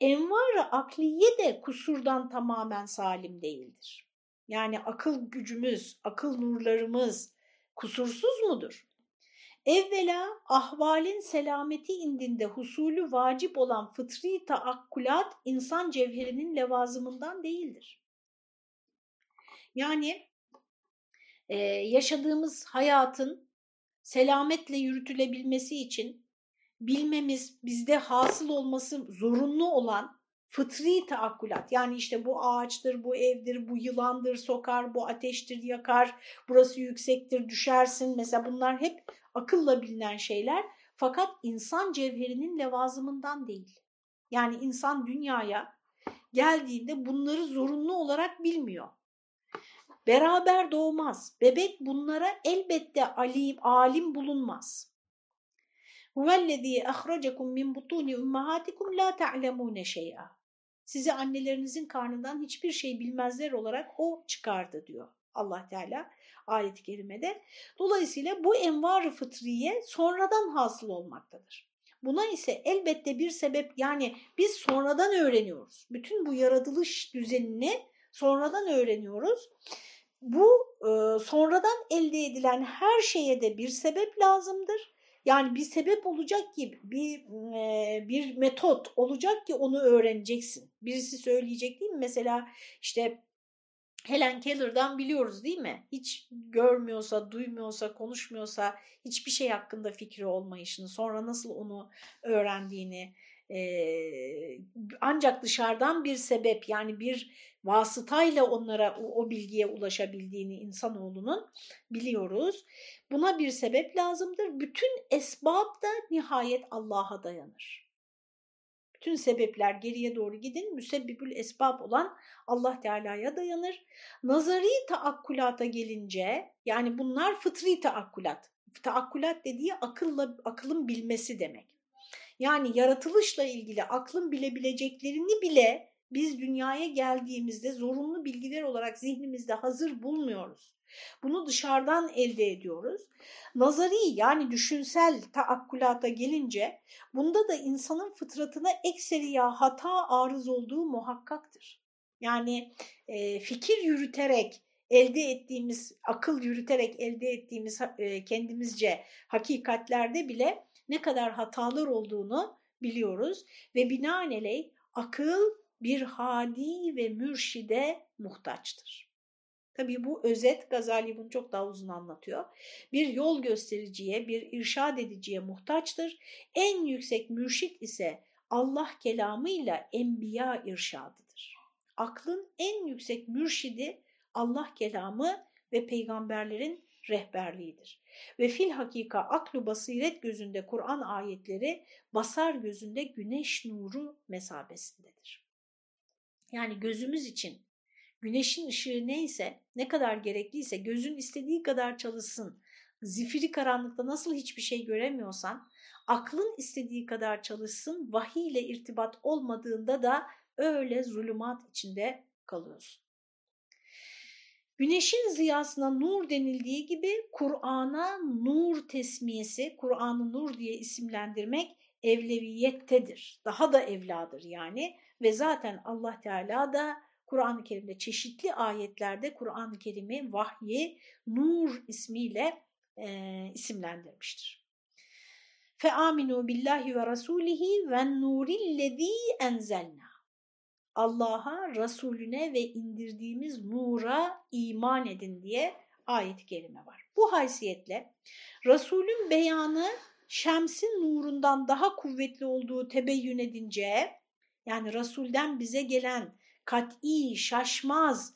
Envar-ı akliye de kusurdan tamamen salim değildir. Yani akıl gücümüz, akıl nurlarımız kusursuz mudur? Evvela ahvalin selameti indinde husulü vacip olan fıtri taakkulat insan cevherinin levazımından değildir. Yani e, yaşadığımız hayatın selametle yürütülebilmesi için bilmemiz, bizde hasıl olması zorunlu olan fıtri taakkulat yani işte bu ağaçtır, bu evdir, bu yılandır, sokar, bu ateştir, yakar, burası yüksektir, düşersin. Mesela bunlar hep akılla bilinen şeyler fakat insan cevherinin levazımından değil. Yani insan dünyaya geldiğinde bunları zorunlu olarak bilmiyor. Beraber doğmaz. Bebek bunlara elbette alim, alim bulunmaz. Huvellezî ahracekum min butûni ummahatikum la ta'lemûne şey'a. Sizi annelerinizin karnından hiçbir şey bilmezler olarak o çıkardı diyor Allah Teala ayet-i kerimede. Dolayısıyla bu envar-ı fıtriye sonradan hasıl olmaktadır. Buna ise elbette bir sebep yani biz sonradan öğreniyoruz. Bütün bu yaratılış düzenini sonradan öğreniyoruz. Bu e, sonradan elde edilen her şeye de bir sebep lazımdır yani bir sebep olacak ki bir e, bir metot olacak ki onu öğreneceksin. Birisi söyleyecek değil mi? Mesela işte Helen Keller'dan biliyoruz değil mi? Hiç görmüyorsa, duymuyorsa, konuşmuyorsa hiçbir şey hakkında fikri olmayışını, sonra nasıl onu öğrendiğini, ancak dışarıdan bir sebep yani bir vasıtayla onlara o, o bilgiye ulaşabildiğini insanoğlunun biliyoruz. Buna bir sebep lazımdır. Bütün esbab da nihayet Allah'a dayanır. Bütün sebepler geriye doğru gidin, müsebbibül esbab olan Allah Teala'ya dayanır. Nazari taakkulata gelince, yani bunlar fıtri taakkulat. Taakkulat dediği akılla, akılın bilmesi demek. Yani yaratılışla ilgili aklın bilebileceklerini bile biz dünyaya geldiğimizde zorunlu bilgiler olarak zihnimizde hazır bulmuyoruz. Bunu dışarıdan elde ediyoruz. Nazari yani düşünsel taakkulata gelince bunda da insanın fıtratına ekseriya hata arız olduğu muhakkaktır. Yani e, fikir yürüterek elde ettiğimiz, akıl yürüterek elde ettiğimiz e, kendimizce hakikatlerde bile ne kadar hatalar olduğunu biliyoruz. Ve binaenaleyh akıl bir hadi ve mürşide muhtaçtır. Tabii bu özet, Gazali bunu çok daha uzun anlatıyor. Bir yol göstericiye, bir irşad ediciye muhtaçtır. En yüksek mürşit ise Allah kelamıyla enbiya irşadıdır. Aklın en yüksek mürşidi Allah kelamı ve peygamberlerin rehberliğidir. Ve fil hakika aklu basiret gözünde Kur'an ayetleri basar gözünde güneş nuru mesabesindedir. Yani gözümüz için güneşin ışığı neyse, ne kadar gerekliyse gözün istediği kadar çalışsın. Zifiri karanlıkta nasıl hiçbir şey göremiyorsan, aklın istediği kadar çalışsın, vahiy ile irtibat olmadığında da öyle zulümat içinde kalıyorsun. Güneşin ziyasına nur denildiği gibi Kur'an'a nur tesmiyesi, Kur'an'ı nur diye isimlendirmek evleviyettedir. Daha da evladır yani ve zaten Allah Teala da Kur'an-ı Kerim'de çeşitli ayetlerde Kur'an-ı Kerim'i vahyi nur ismiyle e, isimlendirmiştir. Feaminu billahi ve rasulihi ve nurillezî enzelna. Allah'a, Resulüne ve indirdiğimiz nura iman edin diye ayet-i kerime var. Bu haysiyetle Resulün beyanı şemsin nurundan daha kuvvetli olduğu tebeyyün edince, yani Resul'den bize gelen kat'i, şaşmaz,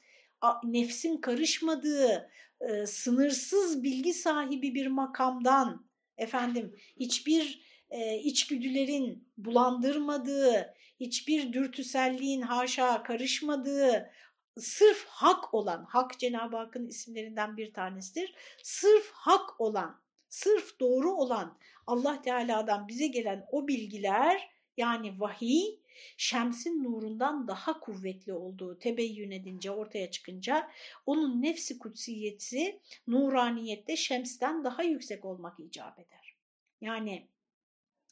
nefsin karışmadığı, e, sınırsız bilgi sahibi bir makamdan, efendim hiçbir e, içgüdülerin bulandırmadığı, hiçbir dürtüselliğin haşa karışmadığı, sırf hak olan, hak Cenab-ı Hakk'ın isimlerinden bir tanesidir, sırf hak olan, sırf doğru olan Allah Teala'dan bize gelen o bilgiler yani vahiy, şemsin nurundan daha kuvvetli olduğu tebeyyün edince, ortaya çıkınca onun nefsi kutsiyeti nuraniyette şemsten daha yüksek olmak icap eder. Yani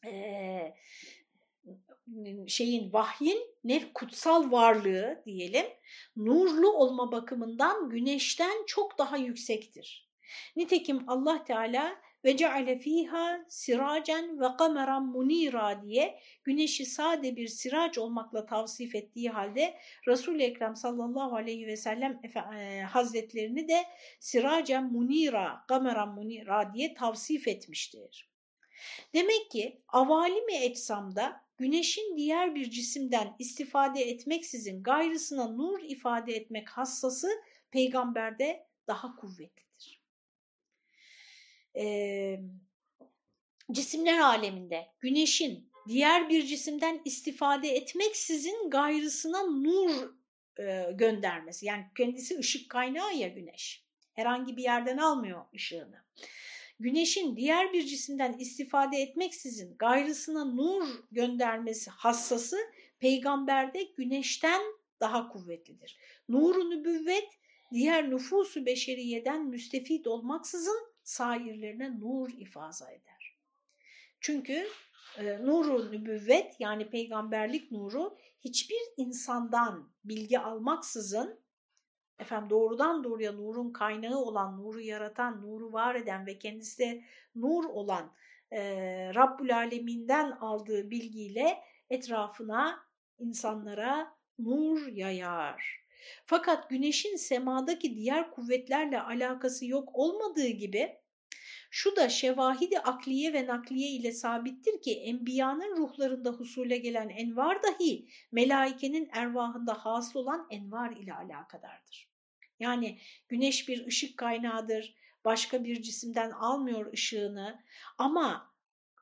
e, şeyin vahyin ne kutsal varlığı diyelim nurlu olma bakımından güneşten çok daha yüksektir. Nitekim Allah Teala ve ceale fiha siracen ve kameran munira diye güneşi sade bir sirac olmakla tavsif ettiği halde Resul-i Ekrem sallallahu aleyhi ve sellem e, hazretlerini de siracen munira, kameran munira diye tavsif etmiştir. Demek ki avalimi etsamda güneşin diğer bir cisimden istifade etmeksizin gayrısına nur ifade etmek hassası peygamberde daha kuvvetlidir. Ee, cisimler aleminde güneşin diğer bir cisimden istifade etmeksizin gayrısına nur e, göndermesi. Yani kendisi ışık kaynağı ya güneş. Herhangi bir yerden almıyor ışığını güneşin diğer bir cisimden istifade etmeksizin gayrısına nur göndermesi hassası peygamberde güneşten daha kuvvetlidir. Nur-u nübüvvet diğer nüfusu beşeriyeden müstefit olmaksızın sairlerine nur ifaza eder. Çünkü e, nuru nübüvvet yani peygamberlik nuru hiçbir insandan bilgi almaksızın efendim doğrudan doğruya nurun kaynağı olan, nuru yaratan, nuru var eden ve kendisi de nur olan e, Rabbül Alemin'den aldığı bilgiyle etrafına, insanlara nur yayar. Fakat güneşin semadaki diğer kuvvetlerle alakası yok olmadığı gibi şu da şevahidi akliye ve nakliye ile sabittir ki enbiyanın ruhlarında husule gelen envar dahi melaikenin ervahında hasıl olan envar ile alakadardır. Yani güneş bir ışık kaynağıdır, başka bir cisimden almıyor ışığını ama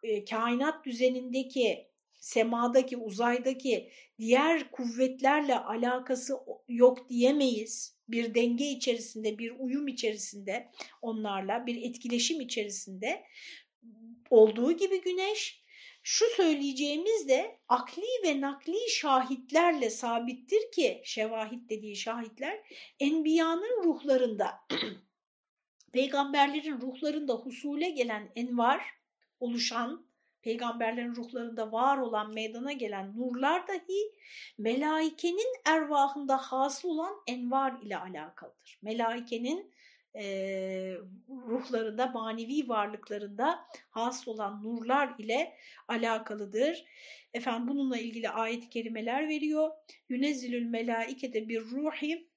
e, kainat düzenindeki, semadaki, uzaydaki diğer kuvvetlerle alakası yok diyemeyiz. Bir denge içerisinde, bir uyum içerisinde onlarla, bir etkileşim içerisinde olduğu gibi güneş şu söyleyeceğimiz de akli ve nakli şahitlerle sabittir ki şevahit dediği şahitler enbiyanın ruhlarında peygamberlerin ruhlarında husule gelen envar oluşan peygamberlerin ruhlarında var olan meydana gelen nurlar dahi melaikenin ervahında hasıl olan envar ile alakalıdır. Melaikenin e, ruhlarında, manevi varlıklarında hasıl olan nurlar ile alakalıdır. Efendim bununla ilgili ayet-i kerimeler veriyor. Yünezzilül melaikete bir ruhi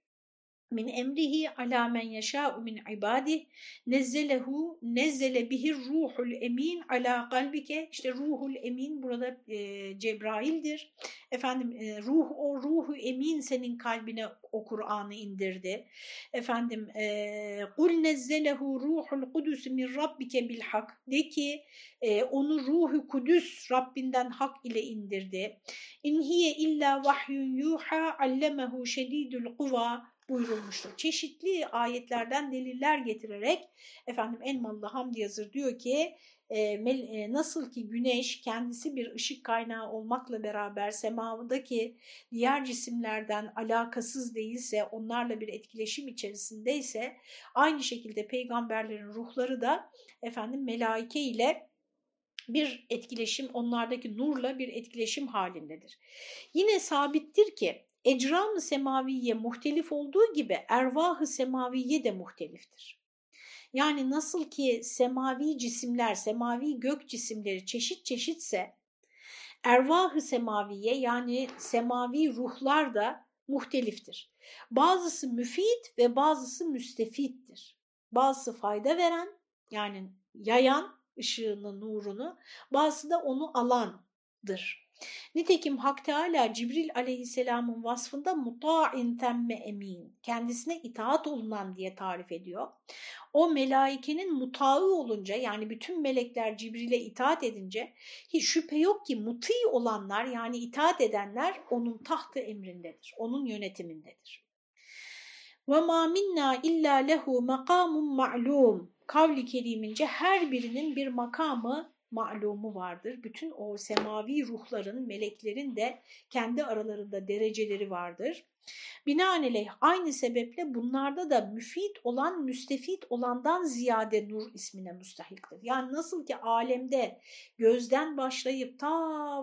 min emrihi ala men yeşâ'u min ibadih nezzelehu nezzele bihir ruhul emin ala kalbike. İşte ruhul emin burada e, Cebrail'dir. Efendim e, ruh o ruhu emin senin kalbine o Kur'an'ı indirdi. Efendim e, kul nezzelehu ruhul kudüs min rabbike bil hak. De ki e, onu ruhu kudüs Rabbinden hak ile indirdi. İnhiye illa vahyun yuha allemehu şedidül kuva buyurulmuştur. Çeşitli ayetlerden deliller getirerek efendim Elmalı Hamdi Yazır diyor ki e, nasıl ki güneş kendisi bir ışık kaynağı olmakla beraber semadaki diğer cisimlerden alakasız değilse onlarla bir etkileşim içerisindeyse aynı şekilde peygamberlerin ruhları da efendim melaike ile bir etkileşim onlardaki nurla bir etkileşim halindedir. Yine sabittir ki ecram-ı semaviye muhtelif olduğu gibi ervah-ı semaviye de muhteliftir. Yani nasıl ki semavi cisimler, semavi gök cisimleri çeşit çeşitse ervah-ı semaviye yani semavi ruhlar da muhteliftir. Bazısı müfit ve bazısı müstefittir. Bazısı fayda veren yani yayan ışığını, nurunu, bazısı da onu alandır. Nitekim Hak Teala Cibril aleyhisselamın vasfında muta'in temme emin, kendisine itaat olunan diye tarif ediyor. O melaikenin mutağı olunca yani bütün melekler Cibril'e itaat edince hiç şüphe yok ki muti olanlar yani itaat edenler onun tahtı emrindedir, onun yönetimindedir. وَمَا مِنَّا اِلَّا لَهُ مَقَامٌ مَعْلُومٌ Kavli kerimince her birinin bir makamı malumu vardır. Bütün o semavi ruhların, meleklerin de kendi aralarında dereceleri vardır. Binaenaleyh aynı sebeple bunlarda da müfit olan müstefit olandan ziyade nur ismine müstahiktir. Yani nasıl ki alemde gözden başlayıp ta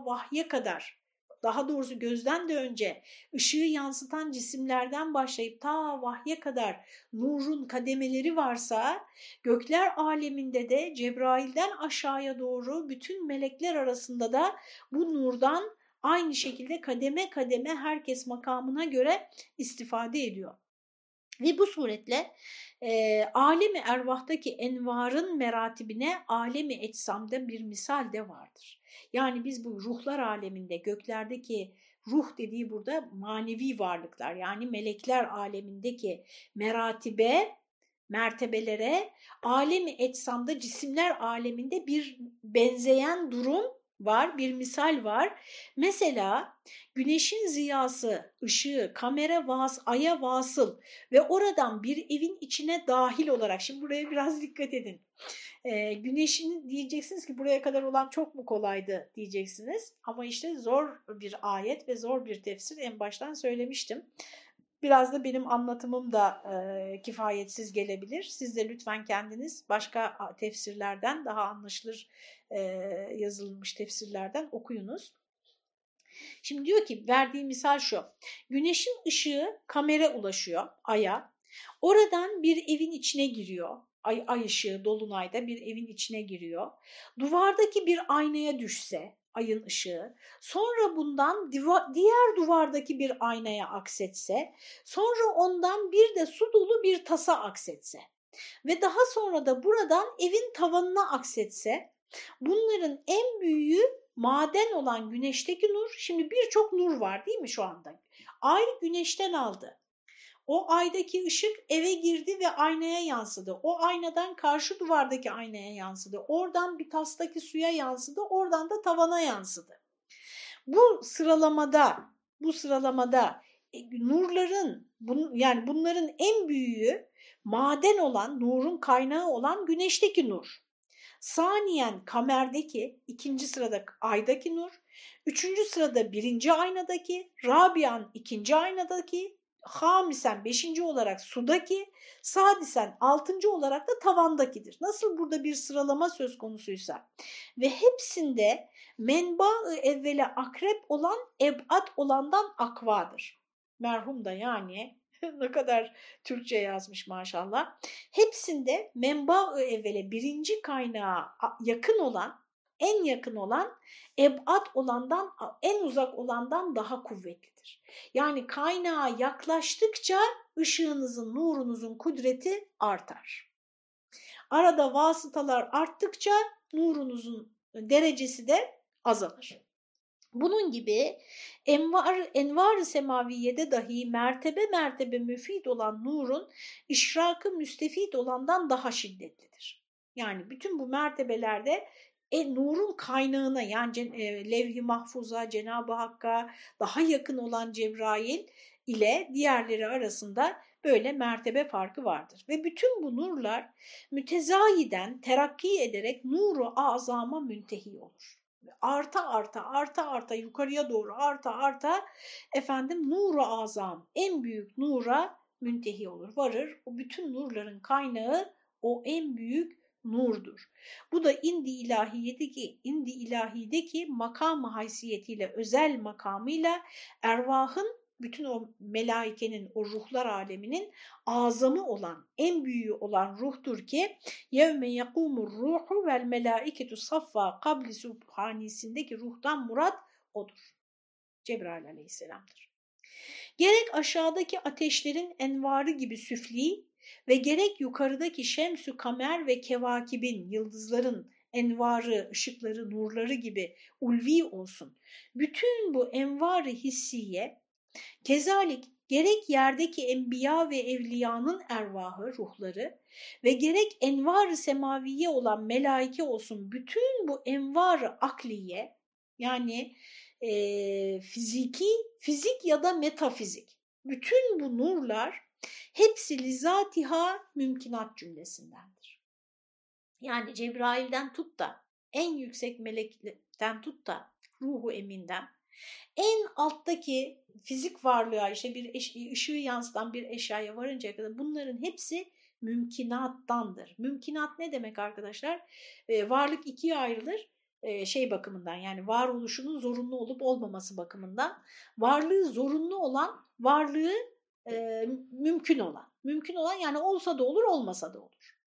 vahye kadar daha doğrusu gözden de önce ışığı yansıtan cisimlerden başlayıp ta vahye kadar nurun kademeleri varsa gökler aleminde de Cebrail'den aşağıya doğru bütün melekler arasında da bu nurdan aynı şekilde kademe kademe herkes makamına göre istifade ediyor. Ve bu suretle e, alemi ervahtaki envarın meratibine alemi etsamda bir misal de vardır. Yani biz bu ruhlar aleminde göklerdeki ruh dediği burada manevi varlıklar yani melekler alemindeki meratibe, mertebelere alemi etsamda cisimler aleminde bir benzeyen durum var, bir misal var. Mesela güneşin ziyası, ışığı, kamera vas, aya vasıl ve oradan bir evin içine dahil olarak, şimdi buraya biraz dikkat edin. Ee, güneşin diyeceksiniz ki buraya kadar olan çok mu kolaydı diyeceksiniz. Ama işte zor bir ayet ve zor bir tefsir en baştan söylemiştim. Biraz da benim anlatımım da e, kifayetsiz gelebilir. Siz de lütfen kendiniz başka tefsirlerden daha anlaşılır e, yazılmış tefsirlerden okuyunuz. Şimdi diyor ki verdiği misal şu. Güneşin ışığı kamera ulaşıyor aya. Oradan bir evin içine giriyor. Ay, ay ışığı dolunayda bir evin içine giriyor. Duvardaki bir aynaya düşse ayın ışığı, sonra bundan diğer duvardaki bir aynaya aksetse, sonra ondan bir de su dolu bir tasa aksetse ve daha sonra da buradan evin tavanına aksetse, bunların en büyüğü maden olan güneşteki nur, şimdi birçok nur var değil mi şu anda? Ay güneşten aldı. O aydaki ışık eve girdi ve aynaya yansıdı. O aynadan karşı duvardaki aynaya yansıdı. Oradan bir tastaki suya yansıdı. Oradan da tavana yansıdı. Bu sıralamada, bu sıralamada e, nurların, yani bunların en büyüğü maden olan, nurun kaynağı olan güneşteki nur. Saniyen kamerdeki ikinci sırada aydaki nur, üçüncü sırada birinci aynadaki, Rabian ikinci aynadaki, Hamisen beşinci olarak sudaki, Sadisen altıncı olarak da tavandakidir. Nasıl burada bir sıralama söz konusuysa ve hepsinde menba evvele akrep olan ebat olandan akvadır. Merhum da yani ne kadar Türkçe yazmış maşallah. Hepsinde menba evvele birinci kaynağa yakın olan, en yakın olan ebat olandan, en uzak olandan daha kuvvetlidir. Yani kaynağa yaklaştıkça ışığınızın, nurunuzun kudreti artar. Arada vasıtalar arttıkça nurunuzun derecesi de azalır. Bunun gibi envar, envar-ı semaviyede dahi mertebe mertebe müfid olan nurun işrakı müstefid olandan daha şiddetlidir. Yani bütün bu mertebelerde e, nurun kaynağına yani e, levh-i mahfuza, Cenab-ı Hakk'a daha yakın olan Cebrail ile diğerleri arasında böyle mertebe farkı vardır. Ve bütün bu nurlar mütezayiden terakki ederek nuru azama müntehi olur. Arta arta arta arta yukarıya doğru arta arta efendim nuru azam en büyük nura müntehi olur. Varır o bütün nurların kaynağı o en büyük nurdur. Bu da indi ilahiyedeki, indi ilahideki makamı haysiyetiyle, özel makamıyla ervahın bütün o melaikenin, o ruhlar aleminin azamı olan, en büyüğü olan ruhtur ki yakumur ruhu vel melaiketu saffa kabli subhanisindeki ruhtan murat odur. Cebrail aleyhisselamdır. Gerek aşağıdaki ateşlerin envarı gibi süfli ve gerek yukarıdaki şemsü kamer ve kevakibin, yıldızların envarı, ışıkları, nurları gibi ulvi olsun. Bütün bu envarı hissiye Kezalik gerek yerdeki enbiya ve evliyanın ervahı, ruhları ve gerek envar-ı semaviye olan melaike olsun bütün bu envar-ı akliye yani e, fiziki, fizik ya da metafizik bütün bu nurlar hepsi lizatiha mümkinat cümlesindendir. Yani Cebrail'den tut da en yüksek melekten tut da ruhu eminden en alttaki fizik varlığa işte bir eş, ışığı yansıtan bir eşyaya varıncaya kadar bunların hepsi mümkinattandır. Mümkinat ne demek arkadaşlar? Ee, varlık ikiye ayrılır ee, şey bakımından yani varoluşunun zorunlu olup olmaması bakımından. Varlığı zorunlu olan, varlığı e, mümkün olan. Mümkün olan yani olsa da olur olmasa da olur.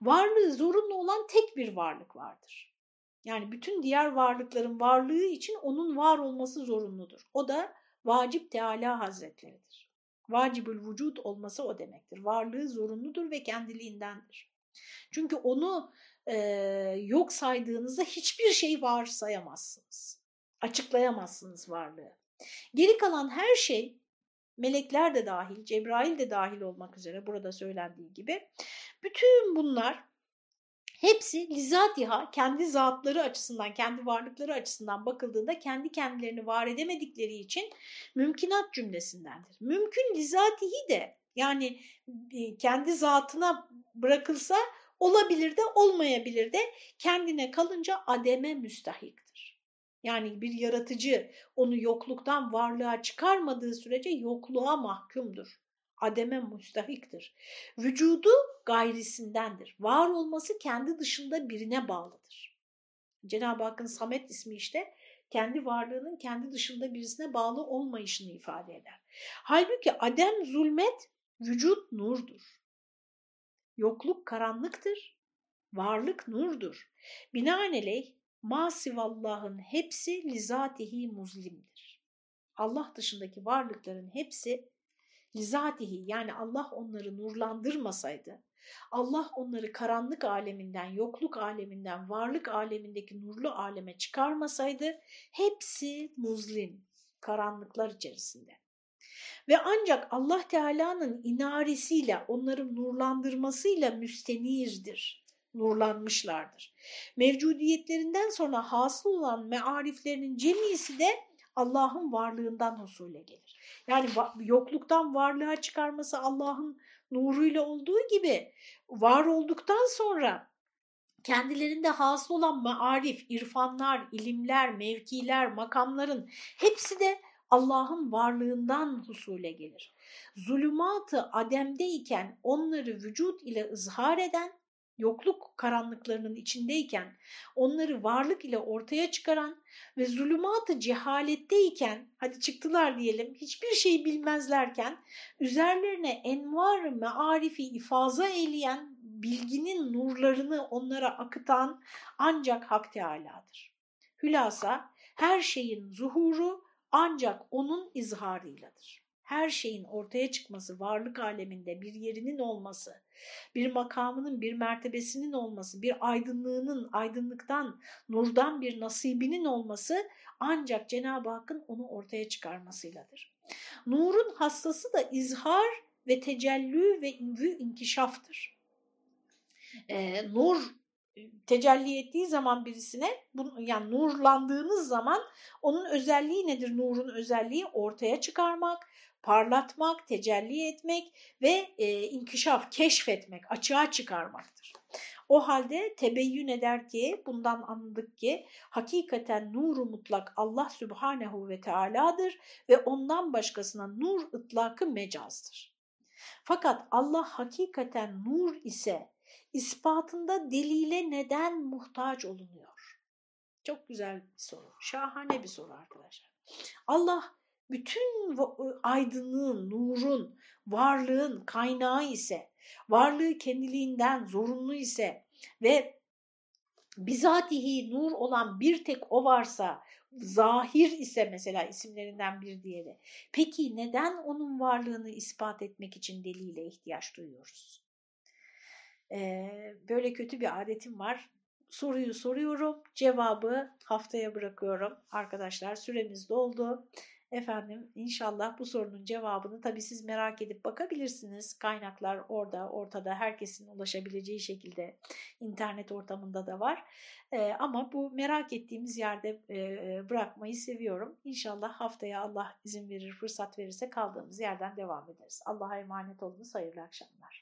Varlığı zorunlu olan tek bir varlık vardır. Yani bütün diğer varlıkların varlığı için onun var olması zorunludur. O da vacip Teala Hazretleridir. Vacibül vücut olması o demektir. Varlığı zorunludur ve kendiliğindendir. Çünkü onu e, yok saydığınızda hiçbir şey var sayamazsınız. Açıklayamazsınız varlığı. Geri kalan her şey melekler de dahil, Cebrail de dahil olmak üzere burada söylendiği gibi bütün bunlar hepsi lizatiha kendi zatları açısından, kendi varlıkları açısından bakıldığında kendi kendilerini var edemedikleri için mümkinat cümlesindendir. Mümkün lizatihi de yani e, kendi zatına bırakılsa olabilir de olmayabilir de kendine kalınca ademe müstahiktir. Yani bir yaratıcı onu yokluktan varlığa çıkarmadığı sürece yokluğa mahkumdur ademe müstahiktir. Vücudu gayrisindendir. Var olması kendi dışında birine bağlıdır. Cenab-ı Hakk'ın Samet ismi işte kendi varlığının kendi dışında birisine bağlı olmayışını ifade eder. Halbuki adem zulmet, vücut nurdur. Yokluk karanlıktır, varlık nurdur. Binaenaleyh masivallahın hepsi lizatihi muzlimdir. Allah dışındaki varlıkların hepsi lizatihi yani Allah onları nurlandırmasaydı, Allah onları karanlık aleminden, yokluk aleminden, varlık alemindeki nurlu aleme çıkarmasaydı hepsi muzlim, karanlıklar içerisinde. Ve ancak Allah Teala'nın inaresiyle, onların nurlandırmasıyla müstenirdir, nurlanmışlardır. Mevcudiyetlerinden sonra hasıl olan meariflerinin cemisi de Allah'ın varlığından husule gelir. Yani yokluktan varlığa çıkarması Allah'ın nuruyla olduğu gibi var olduktan sonra kendilerinde hasıl olan marif, irfanlar, ilimler, mevkiler, makamların hepsi de Allah'ın varlığından husule gelir. Zulümatı ademdeyken onları vücut ile ızhar eden, yokluk karanlıklarının içindeyken onları varlık ile ortaya çıkaran ve zulümatı cehaletteyken, hadi çıktılar diyelim, hiçbir şey bilmezlerken üzerlerine envar mearifi ifaza eyleyen bilginin nurlarını onlara akıtan ancak Hak Teala'dır. Hülasa her şeyin zuhuru ancak onun izharıyladır. Her şeyin ortaya çıkması, varlık aleminde bir yerinin olması, bir makamının, bir mertebesinin olması, bir aydınlığının, aydınlıktan, nurdan bir nasibinin olması ancak Cenab-ı Hakk'ın onu ortaya çıkarmasıyladır. Nurun hastası da izhar ve tecellü ve inkişaftır. Ee, nur tecelli ettiği zaman birisine yani nurlandığınız zaman onun özelliği nedir? Nurun özelliği ortaya çıkarmak, parlatmak, tecelli etmek ve e, inkişaf, keşfetmek, açığa çıkarmaktır. O halde tebeyyün eder ki, bundan anladık ki hakikaten nuru mutlak Allah Sübhanehu ve Teala'dır ve ondan başkasına nur ıtlakı mecazdır. Fakat Allah hakikaten nur ise ispatında delile neden muhtaç olunuyor? Çok güzel bir soru, şahane bir soru arkadaşlar. Allah bütün aydınlığın, nurun, varlığın kaynağı ise, varlığı kendiliğinden zorunlu ise ve bizatihi nur olan bir tek o varsa, zahir ise mesela isimlerinden bir diğeri. Peki neden onun varlığını ispat etmek için delile ihtiyaç duyuyoruz? Ee, böyle kötü bir adetim var. Soruyu soruyorum, cevabı haftaya bırakıyorum. Arkadaşlar süremiz doldu. Efendim inşallah bu sorunun cevabını tabii siz merak edip bakabilirsiniz. Kaynaklar orada, ortada herkesin ulaşabileceği şekilde internet ortamında da var. Ee, ama bu merak ettiğimiz yerde e, bırakmayı seviyorum. İnşallah haftaya Allah izin verir, fırsat verirse kaldığımız yerden devam ederiz. Allah'a emanet olunuz, hayırlı akşamlar.